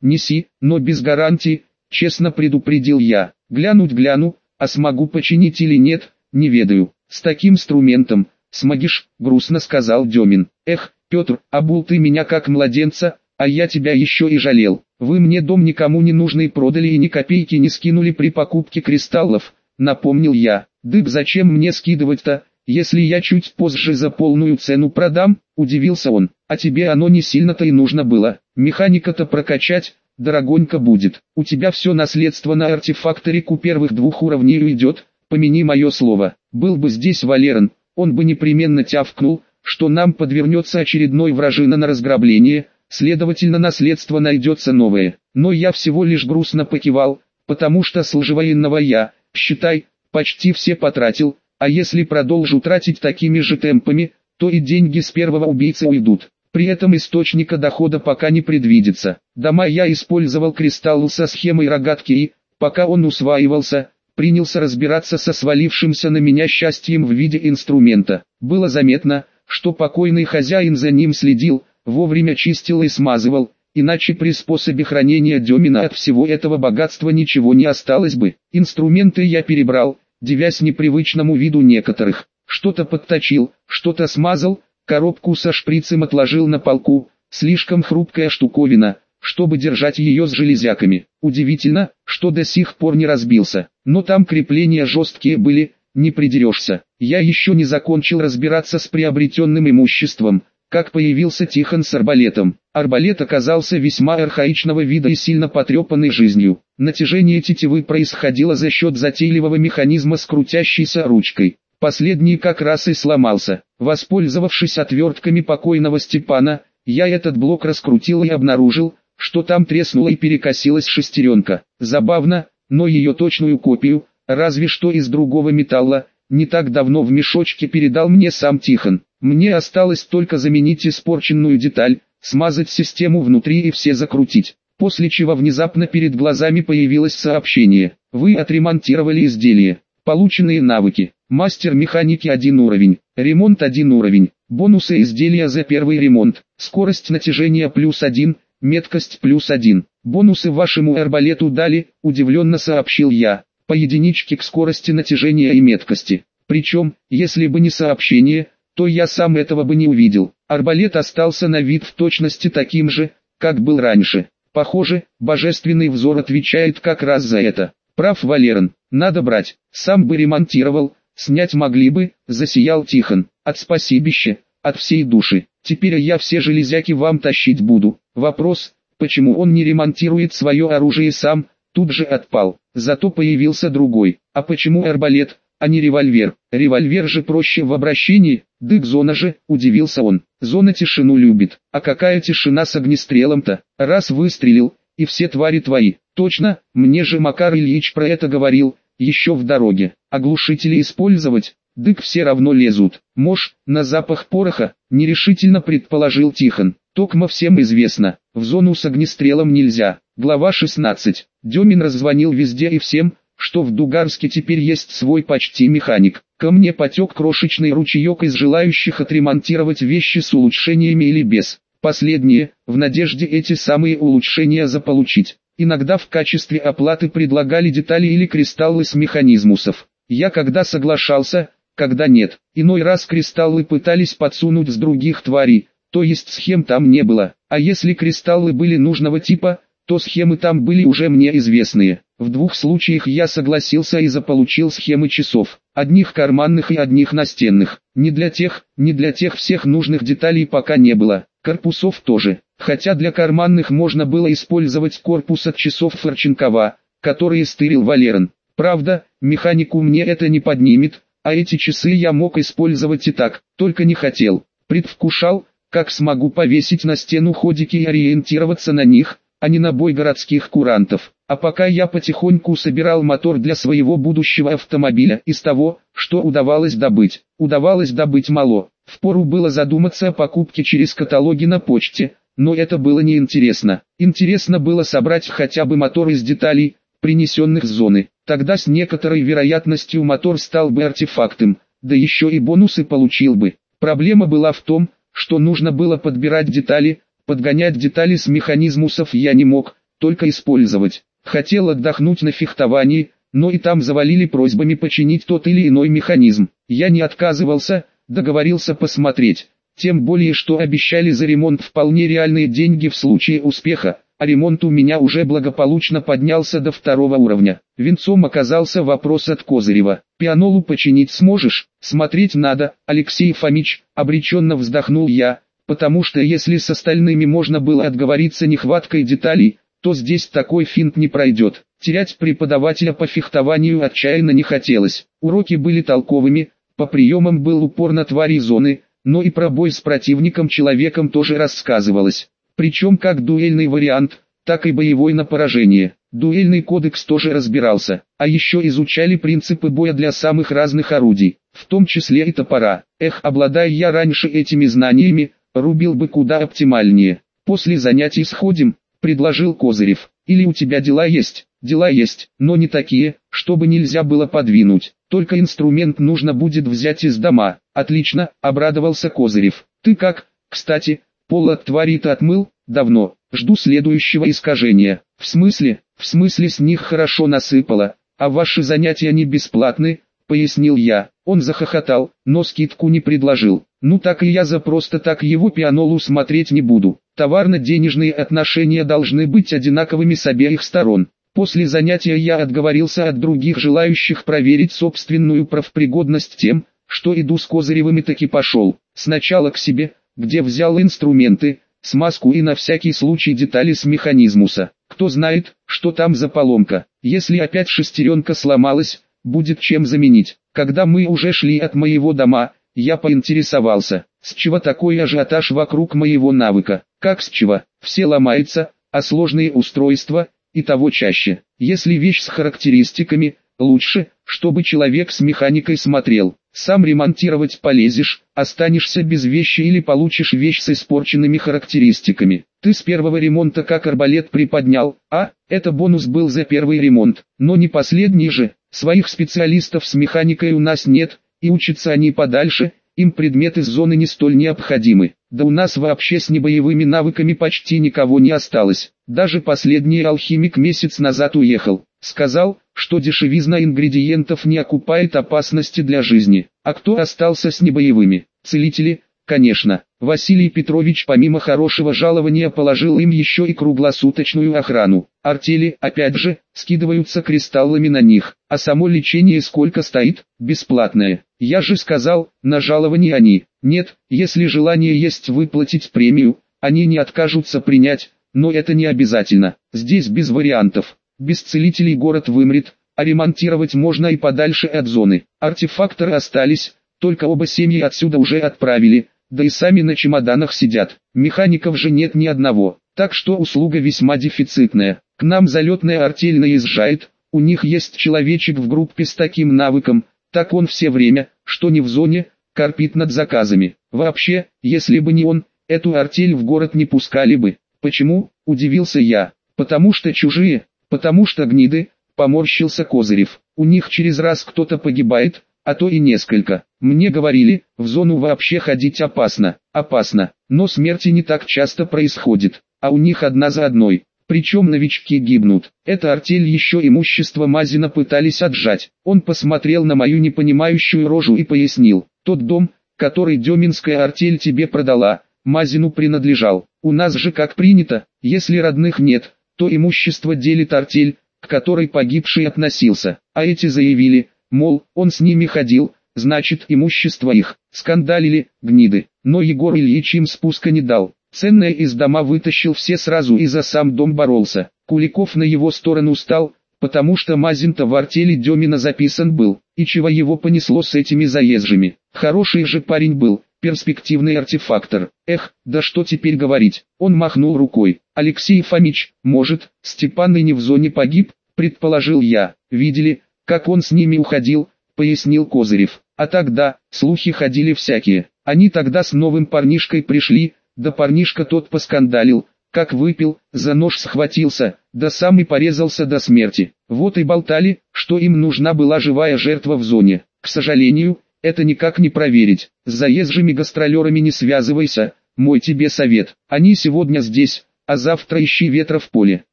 Speaker 1: «Неси, но без гарантии», – честно предупредил я. «Глянуть гляну, а смогу починить или нет, не ведаю. С таким инструментом, смогишь», – грустно сказал Демин. «Эх, Петр, обул ты меня как младенца, а я тебя еще и жалел. Вы мне дом никому не нужный продали и ни копейки не скинули при покупке кристаллов», – напомнил я. Дык зачем мне скидывать-то, если я чуть позже за полную цену продам, удивился он, а тебе оно не сильно-то и нужно было, механика-то прокачать, дорогонько будет, у тебя все наследство на артефакторику первых двух уровней уйдет, помяни мое слово, был бы здесь Валерон, он бы непременно тявкнул, что нам подвернется очередной вражина на разграбление, следовательно наследство найдется новое, но я всего лишь грустно покивал, потому что служевоенного я, считай, почти все потратил, а если продолжу тратить такими же темпами, то и деньги с первого убийцы уйдут. При этом источника дохода пока не предвидится. Дома я использовал кристалл со схемой рогатки и, пока он усваивался, принялся разбираться со свалившимся на меня счастьем в виде инструмента. Было заметно, что покойный хозяин за ним следил, вовремя чистил и смазывал, иначе при способе хранения Демина от всего этого богатства ничего не осталось бы. Инструменты я перебрал, девясь непривычному виду некоторых. Что-то подточил, что-то смазал, коробку со шприцем отложил на полку, слишком хрупкая штуковина, чтобы держать ее с железяками. Удивительно, что до сих пор не разбился, но там крепления жесткие были, не придерешься. Я еще не закончил разбираться с приобретенным имуществом, как появился Тихон с арбалетом. Арбалет оказался весьма архаичного вида и сильно потрепанный жизнью. Натяжение тетивы происходило за счет затейливого механизма с крутящейся ручкой. Последний как раз и сломался. Воспользовавшись отвертками покойного Степана, я этот блок раскрутил и обнаружил, что там треснула и перекосилась шестеренка. Забавно, но ее точную копию, разве что из другого металла, не так давно в мешочке передал мне сам Тихон. Мне осталось только заменить испорченную деталь, смазать систему внутри и все закрутить. После чего внезапно перед глазами появилось сообщение. Вы отремонтировали изделие. Полученные навыки. Мастер механики 1 уровень. Ремонт 1 уровень. Бонусы изделия за первый ремонт. Скорость натяжения плюс 1. Меткость плюс 1. Бонусы вашему арбалету дали, удивленно сообщил я. По единичке к скорости натяжения и меткости. Причем, если бы не сообщение, то я сам этого бы не увидел. Арбалет остался на вид в точности таким же, как был раньше. Похоже, божественный взор отвечает как раз за это. Прав Валерон, надо брать, сам бы ремонтировал, снять могли бы, засиял Тихон. От спасибища, от всей души. Теперь я все железяки вам тащить буду. Вопрос, почему он не ремонтирует свое оружие сам, тут же отпал. Зато появился другой. А почему арбалет, а не револьвер. Револьвер же проще в обращении, дык зона же, удивился он. Зона тишину любит, а какая тишина с огнестрелом-то, раз выстрелил, и все твари твои. Точно, мне же Макар Ильич про это говорил, еще в дороге. Оглушители использовать, дык все равно лезут. Мож, на запах пороха, нерешительно предположил Тихон. Токма всем известно, в зону с огнестрелом нельзя. Глава 16. Демин раззвонил везде и всем, что в Дугарске теперь есть свой почти механик. Ко мне потек крошечный ручеек из желающих отремонтировать вещи с улучшениями или без. Последние, в надежде эти самые улучшения заполучить. Иногда в качестве оплаты предлагали детали или кристаллы с механизмусов. Я когда соглашался, когда нет. Иной раз кристаллы пытались подсунуть с других тварей, то есть схем там не было. А если кристаллы были нужного типа, то схемы там были уже мне известные. В двух случаях я согласился и заполучил схемы часов, одних карманных и одних настенных. Не для тех, не для тех всех нужных деталей пока не было, корпусов тоже. Хотя для карманных можно было использовать корпус от часов Форченкова, которые стырил Валерон. Правда, механику мне это не поднимет, а эти часы я мог использовать и так, только не хотел. Предвкушал, как смогу повесить на стену ходики и ориентироваться на них, а не на бой городских курантов. А пока я потихоньку собирал мотор для своего будущего автомобиля из того, что удавалось добыть. Удавалось добыть мало. Впору было задуматься о покупке через каталоги на почте, но это было неинтересно. Интересно было собрать хотя бы мотор из деталей, принесенных с зоны. Тогда с некоторой вероятностью мотор стал бы артефактом, да еще и бонусы получил бы. Проблема была в том, что нужно было подбирать детали, Подгонять детали с механизмусов я не мог, только использовать. Хотел отдохнуть на фехтовании, но и там завалили просьбами починить тот или иной механизм. Я не отказывался, договорился посмотреть. Тем более, что обещали за ремонт вполне реальные деньги в случае успеха, а ремонт у меня уже благополучно поднялся до второго уровня. Венцом оказался вопрос от Козырева. «Пианолу починить сможешь?» «Смотреть надо, Алексей Фомич», обреченно вздохнул я, потому что если с остальными можно было отговориться нехваткой деталей, то здесь такой финт не пройдет. Терять преподавателя по фехтованию отчаянно не хотелось. Уроки были толковыми, по приемам был упор на твари зоны, но и про бой с противником-человеком тоже рассказывалось. Причем как дуэльный вариант, так и боевой на поражение. Дуэльный кодекс тоже разбирался, а еще изучали принципы боя для самых разных орудий, в том числе и топора. Эх, обладая я раньше этими знаниями, рубил бы куда оптимальнее. После занятий сходим, предложил Козырев. Или у тебя дела есть? Дела есть, но не такие, чтобы нельзя было подвинуть. Только инструмент нужно будет взять из дома. Отлично, обрадовался Козырев. Ты как, кстати, пол от твари-то отмыл? Давно. Жду следующего искажения. В смысле? В смысле с них хорошо насыпало. А ваши занятия не бесплатны, пояснил я. Он захохотал, но скидку не предложил. Ну так и я за просто так его пианолу смотреть не буду. Товарно-денежные отношения должны быть одинаковыми с обеих сторон. После занятия я отговорился от других желающих проверить собственную правпригодность тем, что иду с Козыревым и таки пошел. Сначала к себе, где взял инструменты, смазку и на всякий случай детали с механизмуса. Кто знает, что там за поломка. Если опять шестеренка сломалась, будет чем заменить. Когда мы уже шли от моего дома, я поинтересовался, с чего такой ажиотаж вокруг моего навыка. Как с чего? Все ломается, а сложные устройства, и того чаще. Если вещь с характеристиками, лучше, чтобы человек с механикой смотрел. Сам ремонтировать полезешь, останешься без вещи или получишь вещь с испорченными характеристиками. Ты с первого ремонта как арбалет приподнял, а, это бонус был за первый ремонт, но не последний же. Своих специалистов с механикой у нас нет, и учатся они подальше, им предметы с зоны не столь необходимы. Да у нас вообще с небоевыми навыками почти никого не осталось. Даже последний алхимик месяц назад уехал. Сказал, что дешевизна ингредиентов не окупает опасности для жизни. А кто остался с небоевыми? Целители, конечно. Василий Петрович помимо хорошего жалования положил им еще и круглосуточную охрану. Артели, опять же, скидываются кристаллами на них, а само лечение сколько стоит, бесплатное. Я же сказал, на жалование они. Нет, если желание есть выплатить премию, они не откажутся принять, но это не обязательно. Здесь без вариантов. Без целителей город вымрет, а ремонтировать можно и подальше от зоны. Артефакторы остались, только оба семьи отсюда уже отправили, да и сами на чемоданах сидят. Механиков же нет ни одного, так что услуга весьма дефицитная. К нам залетная артель наезжает, у них есть человечек в группе с таким навыком, так он все время, что не в зоне, корпит над заказами. Вообще, если бы не он, эту артель в город не пускали бы. Почему, удивился я. Потому что чужие, потому что гниды, поморщился Козырев. У них через раз кто-то погибает, а то и несколько. Мне говорили, в зону вообще ходить опасно, опасно, но смерти не так часто происходит, а у них одна за одной. Причем новички гибнут. Это артель еще имущество Мазина пытались отжать. Он посмотрел на мою непонимающую рожу и пояснил. Тот дом, который Деминская артель тебе продала, Мазину принадлежал. У нас же как принято, если родных нет, то имущество делит артель, к которой погибший относился. А эти заявили, мол, он с ними ходил, значит имущество их. Скандалили, гниды. Но Егор Ильич им спуска не дал. Ценное из дома вытащил все сразу и за сам дом боролся. Куликов на его сторону стал, потому что Мазин-то в артели Демина записан был, и чего его понесло с этими заезжими. Хороший же парень был, перспективный артефактор. Эх, да что теперь говорить, он махнул рукой. Алексей Фомич, может, Степан и не в зоне погиб, предположил я. Видели, как он с ними уходил, пояснил Козырев. А тогда, слухи ходили всякие. Они тогда с новым парнишкой пришли, да парнишка тот поскандалил, как выпил, за нож схватился, да сам и порезался до смерти. Вот и болтали, что им нужна была живая жертва в зоне. К сожалению, это никак не проверить. С заезжими гастролерами не связывайся, мой тебе совет. Они сегодня здесь, а завтра ищи ветра в поле.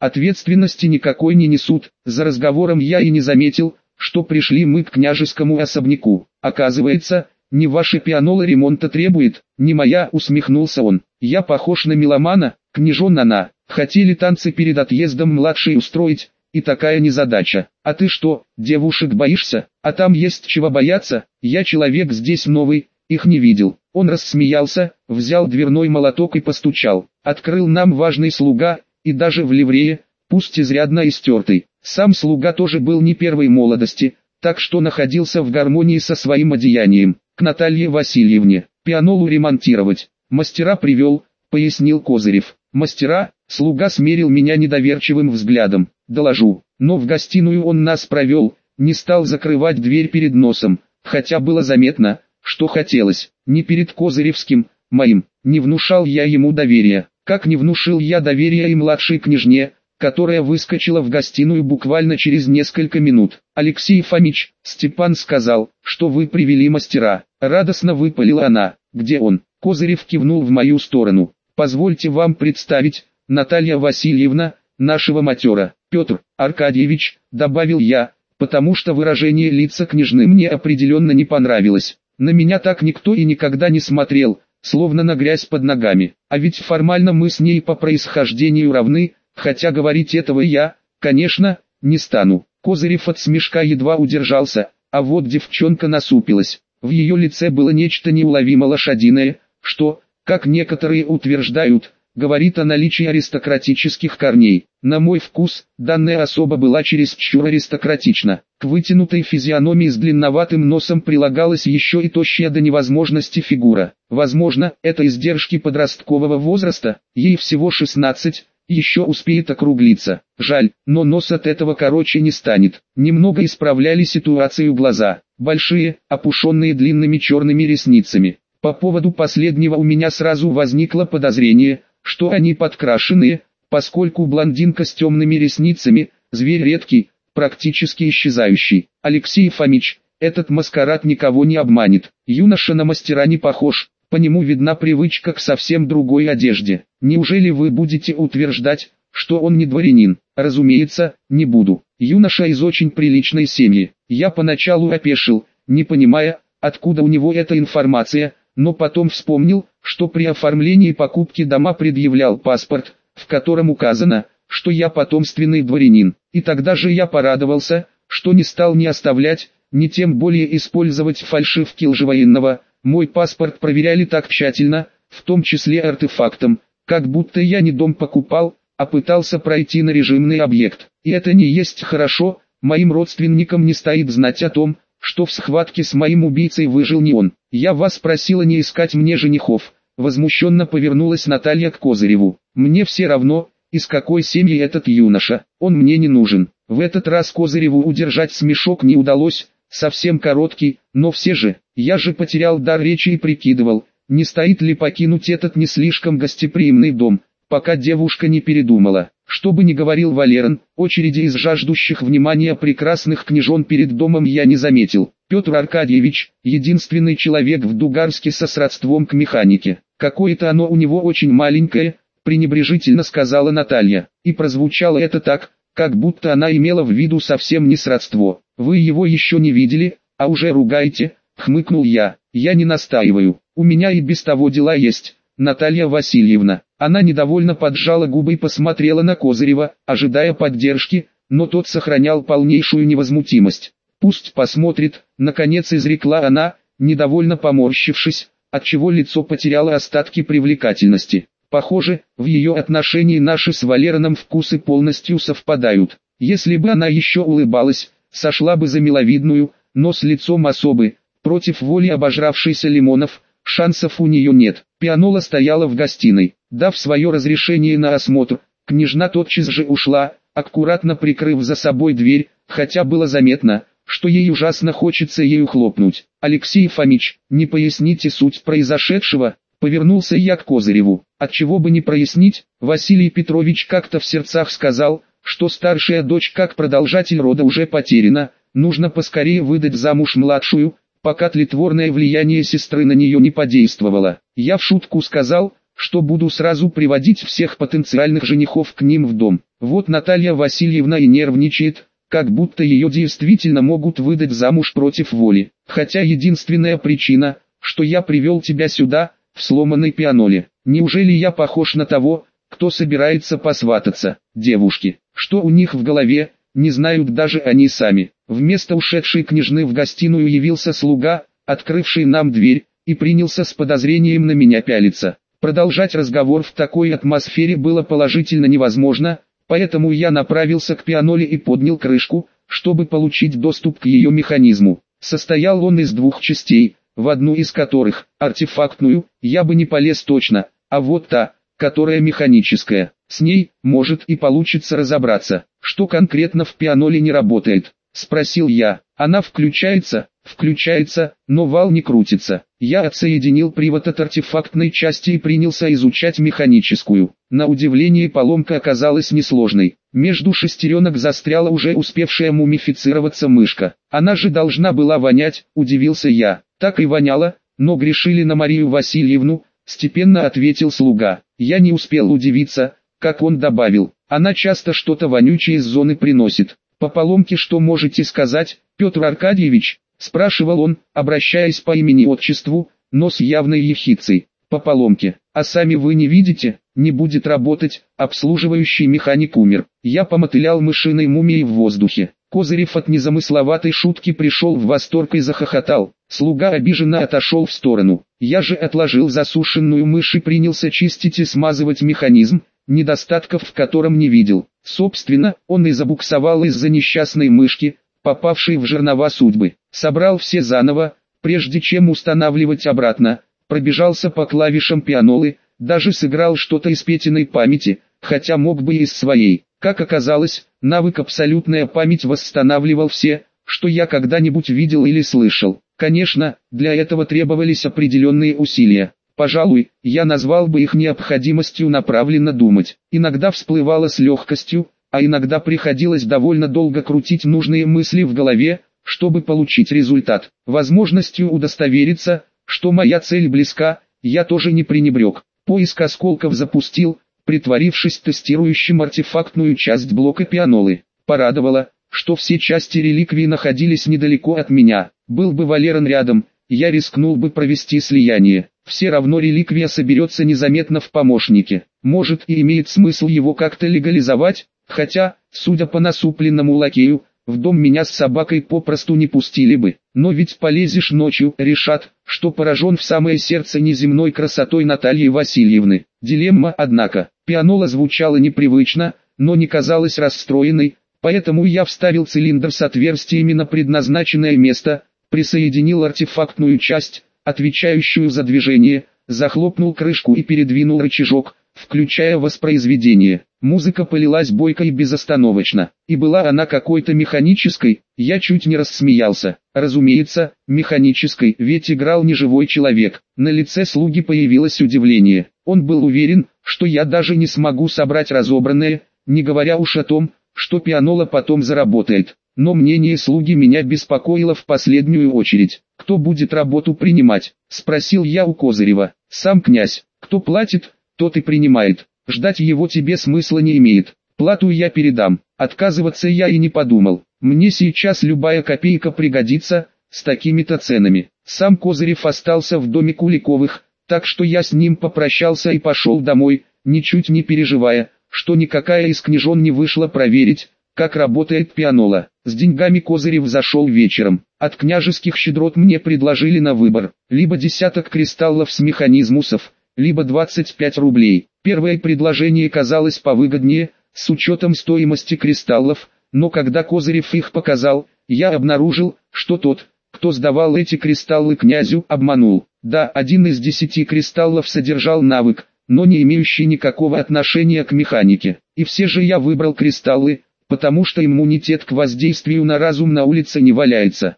Speaker 1: Ответственности никакой не несут. За разговором я и не заметил, что пришли мы к княжескому особняку. Оказывается, не ваши пианола ремонта требует, не моя, усмехнулся он. Я похож на меломана, княжон она. Хотели танцы перед отъездом младшей устроить, и такая незадача. А ты что, девушек боишься? А там есть чего бояться, я человек здесь новый, их не видел. Он рассмеялся, взял дверной молоток и постучал. Открыл нам важный слуга, и даже в ливрее, пусть изрядно истертый. Сам слуга тоже был не первой молодости, так что находился в гармонии со своим одеянием. К Наталье Васильевне, пианолу ремонтировать. Мастера привел, пояснил Козырев. Мастера, слуга смерил меня недоверчивым взглядом, доложу. Но в гостиную он нас провел, не стал закрывать дверь перед носом, хотя было заметно, что хотелось, не перед Козыревским, моим, не внушал я ему доверия, как не внушил я доверия и младшей княжне, которая выскочила в гостиную буквально через несколько минут. «Алексей Фомич, Степан сказал, что вы привели мастера». Радостно выпалила она. «Где он?» Козырев кивнул в мою сторону. «Позвольте вам представить, Наталья Васильевна, нашего матера, Петр Аркадьевич», добавил я, потому что выражение лица княжны мне определенно не понравилось. На меня так никто и никогда не смотрел, словно на грязь под ногами. А ведь формально мы с ней по происхождению равны, Хотя говорить этого я, конечно, не стану. Козырев от смешка едва удержался, а вот девчонка насупилась. В ее лице было нечто неуловимо лошадиное, что, как некоторые утверждают, говорит о наличии аристократических корней. На мой вкус, данная особа была чересчур аристократична. К вытянутой физиономии с длинноватым носом прилагалась еще и тощая до невозможности фигура. Возможно, это издержки подросткового возраста, ей всего 16, еще успеет округлиться. Жаль, но нос от этого короче не станет. Немного исправляли ситуацию глаза. Большие, опушенные длинными черными ресницами. По поводу последнего у меня сразу возникло подозрение, что они подкрашенные, поскольку блондинка с темными ресницами, зверь редкий, практически исчезающий. Алексей Фомич, этот маскарад никого не обманет. Юноша на мастера не похож, по нему видна привычка к совсем другой одежде. Неужели вы будете утверждать, что он не дворянин? Разумеется, не буду. Юноша из очень приличной семьи. Я поначалу опешил, не понимая, откуда у него эта информация, но потом вспомнил, что при оформлении покупки дома предъявлял паспорт, в котором указано, что я потомственный дворянин. И тогда же я порадовался, что не стал ни оставлять, ни тем более использовать фальшивки лжевоенного, мой паспорт проверяли так тщательно, в том числе артефактом, как будто я не дом покупал, а пытался пройти на режимный объект. И это не есть хорошо, моим родственникам не стоит знать о том, что в схватке с моим убийцей выжил не он. Я вас просила не искать мне женихов. Возмущенно повернулась Наталья к Козыреву. Мне все равно, из какой семьи этот юноша, он мне не нужен. В этот раз Козыреву удержать смешок не удалось, совсем короткий, но все же, я же потерял дар речи и прикидывал, не стоит ли покинуть этот не слишком гостеприимный дом, пока девушка не передумала. Что бы ни говорил Валерон, очереди из жаждущих внимания прекрасных княжон перед домом я не заметил. Петр Аркадьевич, единственный человек в Дугарске со сродством к механике. Какое-то оно у него очень маленькое, пренебрежительно сказала Наталья. И прозвучало это так, как будто она имела в виду совсем не сродство. Вы его еще не видели, а уже ругаете, хмыкнул я. Я не настаиваю, у меня и без того дела есть. Наталья Васильевна, она недовольно поджала губы и посмотрела на Козырева, ожидая поддержки, но тот сохранял полнейшую невозмутимость. Пусть посмотрит, наконец изрекла она, недовольно поморщившись, отчего лицо потеряло остатки привлекательности. Похоже, в ее отношении наши с Валероном вкусы полностью совпадают. Если бы она еще улыбалась, сошла бы за миловидную, но с лицом особы, против воли обожравшейся лимонов, шансов у нее нет. Пианола стояла в гостиной, дав свое разрешение на осмотр, княжна тотчас же ушла, аккуратно прикрыв за собой дверь, хотя было заметно, что ей ужасно хочется ею хлопнуть. «Алексей Фомич, не поясните суть произошедшего?» Повернулся я к Козыреву. Отчего бы не прояснить, Василий Петрович как-то в сердцах сказал, что старшая дочь как продолжатель рода уже потеряна, нужно поскорее выдать замуж младшую, пока тлетворное влияние сестры на нее не подействовало. Я в шутку сказал, что буду сразу приводить всех потенциальных женихов к ним в дом. Вот Наталья Васильевна и нервничает, как будто ее действительно могут выдать замуж против воли. Хотя единственная причина, что я привел тебя сюда, в сломанной пианоле. Неужели я похож на того, кто собирается посвататься, девушки, что у них в голове, не знают даже они сами. Вместо ушедшей княжны в гостиную явился слуга, открывший нам дверь, и принялся с подозрением на меня пялиться. Продолжать разговор в такой атмосфере было положительно невозможно, поэтому я направился к пианоле и поднял крышку, чтобы получить доступ к ее механизму. Состоял он из двух частей, в одну из которых, артефактную, я бы не полез точно, а вот та, которая механическая. С ней, может и получится разобраться, что конкретно в пианоле не работает. Спросил я, она включается, включается, но вал не крутится. Я отсоединил привод от артефактной части и принялся изучать механическую. На удивление поломка оказалась несложной. Между шестеренок застряла уже успевшая мумифицироваться мышка. Она же должна была вонять, удивился я. Так и воняла, но грешили на Марию Васильевну, степенно ответил слуга. Я не успел удивиться, как он добавил. Она часто что-то вонючее из зоны приносит. По поломке что можете сказать, Петр Аркадьевич? Спрашивал он, обращаясь по имени-отчеству, но с явной ехицей. По поломке. А сами вы не видите, не будет работать, обслуживающий механик умер. Я помотылял мышиной мумией в воздухе. Козырев от незамысловатой шутки пришел в восторг и захохотал. Слуга обиженно отошел в сторону. Я же отложил засушенную мышь и принялся чистить и смазывать механизм, недостатков в котором не видел. Собственно, он и забуксовал из-за несчастной мышки, попавшей в жернова судьбы. Собрал все заново, прежде чем устанавливать обратно, пробежался по клавишам пианолы, даже сыграл что-то из Петиной памяти, хотя мог бы и из своей. Как оказалось, навык «Абсолютная память» восстанавливал все, что я когда-нибудь видел или слышал. Конечно, для этого требовались определенные усилия. Пожалуй, я назвал бы их необходимостью направленно думать. Иногда всплывало с легкостью, а иногда приходилось довольно долго крутить нужные мысли в голове, чтобы получить результат. Возможностью удостовериться, что моя цель близка, я тоже не пренебрег. Поиск осколков запустил, притворившись тестирующим артефактную часть блока пианолы. Порадовало, что все части реликвии находились недалеко от меня. Был бы Валерон рядом, я рискнул бы провести слияние. Все равно реликвия соберется незаметно в помощнике. Может и имеет смысл его как-то легализовать, хотя, судя по насупленному лакею, в дом меня с собакой попросту не пустили бы. Но ведь полезешь ночью, решат, что поражен в самое сердце неземной красотой Натальи Васильевны. Дилемма, однако, пианола звучала непривычно, но не казалась расстроенной, поэтому я вставил цилиндр с отверстиями на предназначенное место, присоединил артефактную часть, отвечающую за движение, захлопнул крышку и передвинул рычажок, включая воспроизведение. Музыка полилась бойко и безостановочно, и была она какой-то механической, я чуть не рассмеялся. Разумеется, механической, ведь играл не живой человек. На лице слуги появилось удивление. Он был уверен, что я даже не смогу собрать разобранное, не говоря уж о том, что пианола потом заработает. Но мнение слуги меня беспокоило в последнюю очередь. «Кто будет работу принимать?» – спросил я у Козырева. «Сам князь. Кто платит, тот и принимает. Ждать его тебе смысла не имеет. Плату я передам. Отказываться я и не подумал. Мне сейчас любая копейка пригодится, с такими-то ценами. Сам Козырев остался в доме Куликовых, так что я с ним попрощался и пошел домой, ничуть не переживая, что никакая из княжон не вышла проверить, как работает пианола. С деньгами Козырев зашел вечером. От княжеских щедрот мне предложили на выбор, либо десяток кристаллов с механизмусов, либо 25 рублей. Первое предложение казалось повыгоднее, с учетом стоимости кристаллов, но когда Козырев их показал, я обнаружил, что тот, кто сдавал эти кристаллы князю, обманул. Да, один из десяти кристаллов содержал навык, но не имеющий никакого отношения к механике. И все же я выбрал кристаллы, потому что иммунитет к воздействию на разум на улице не валяется.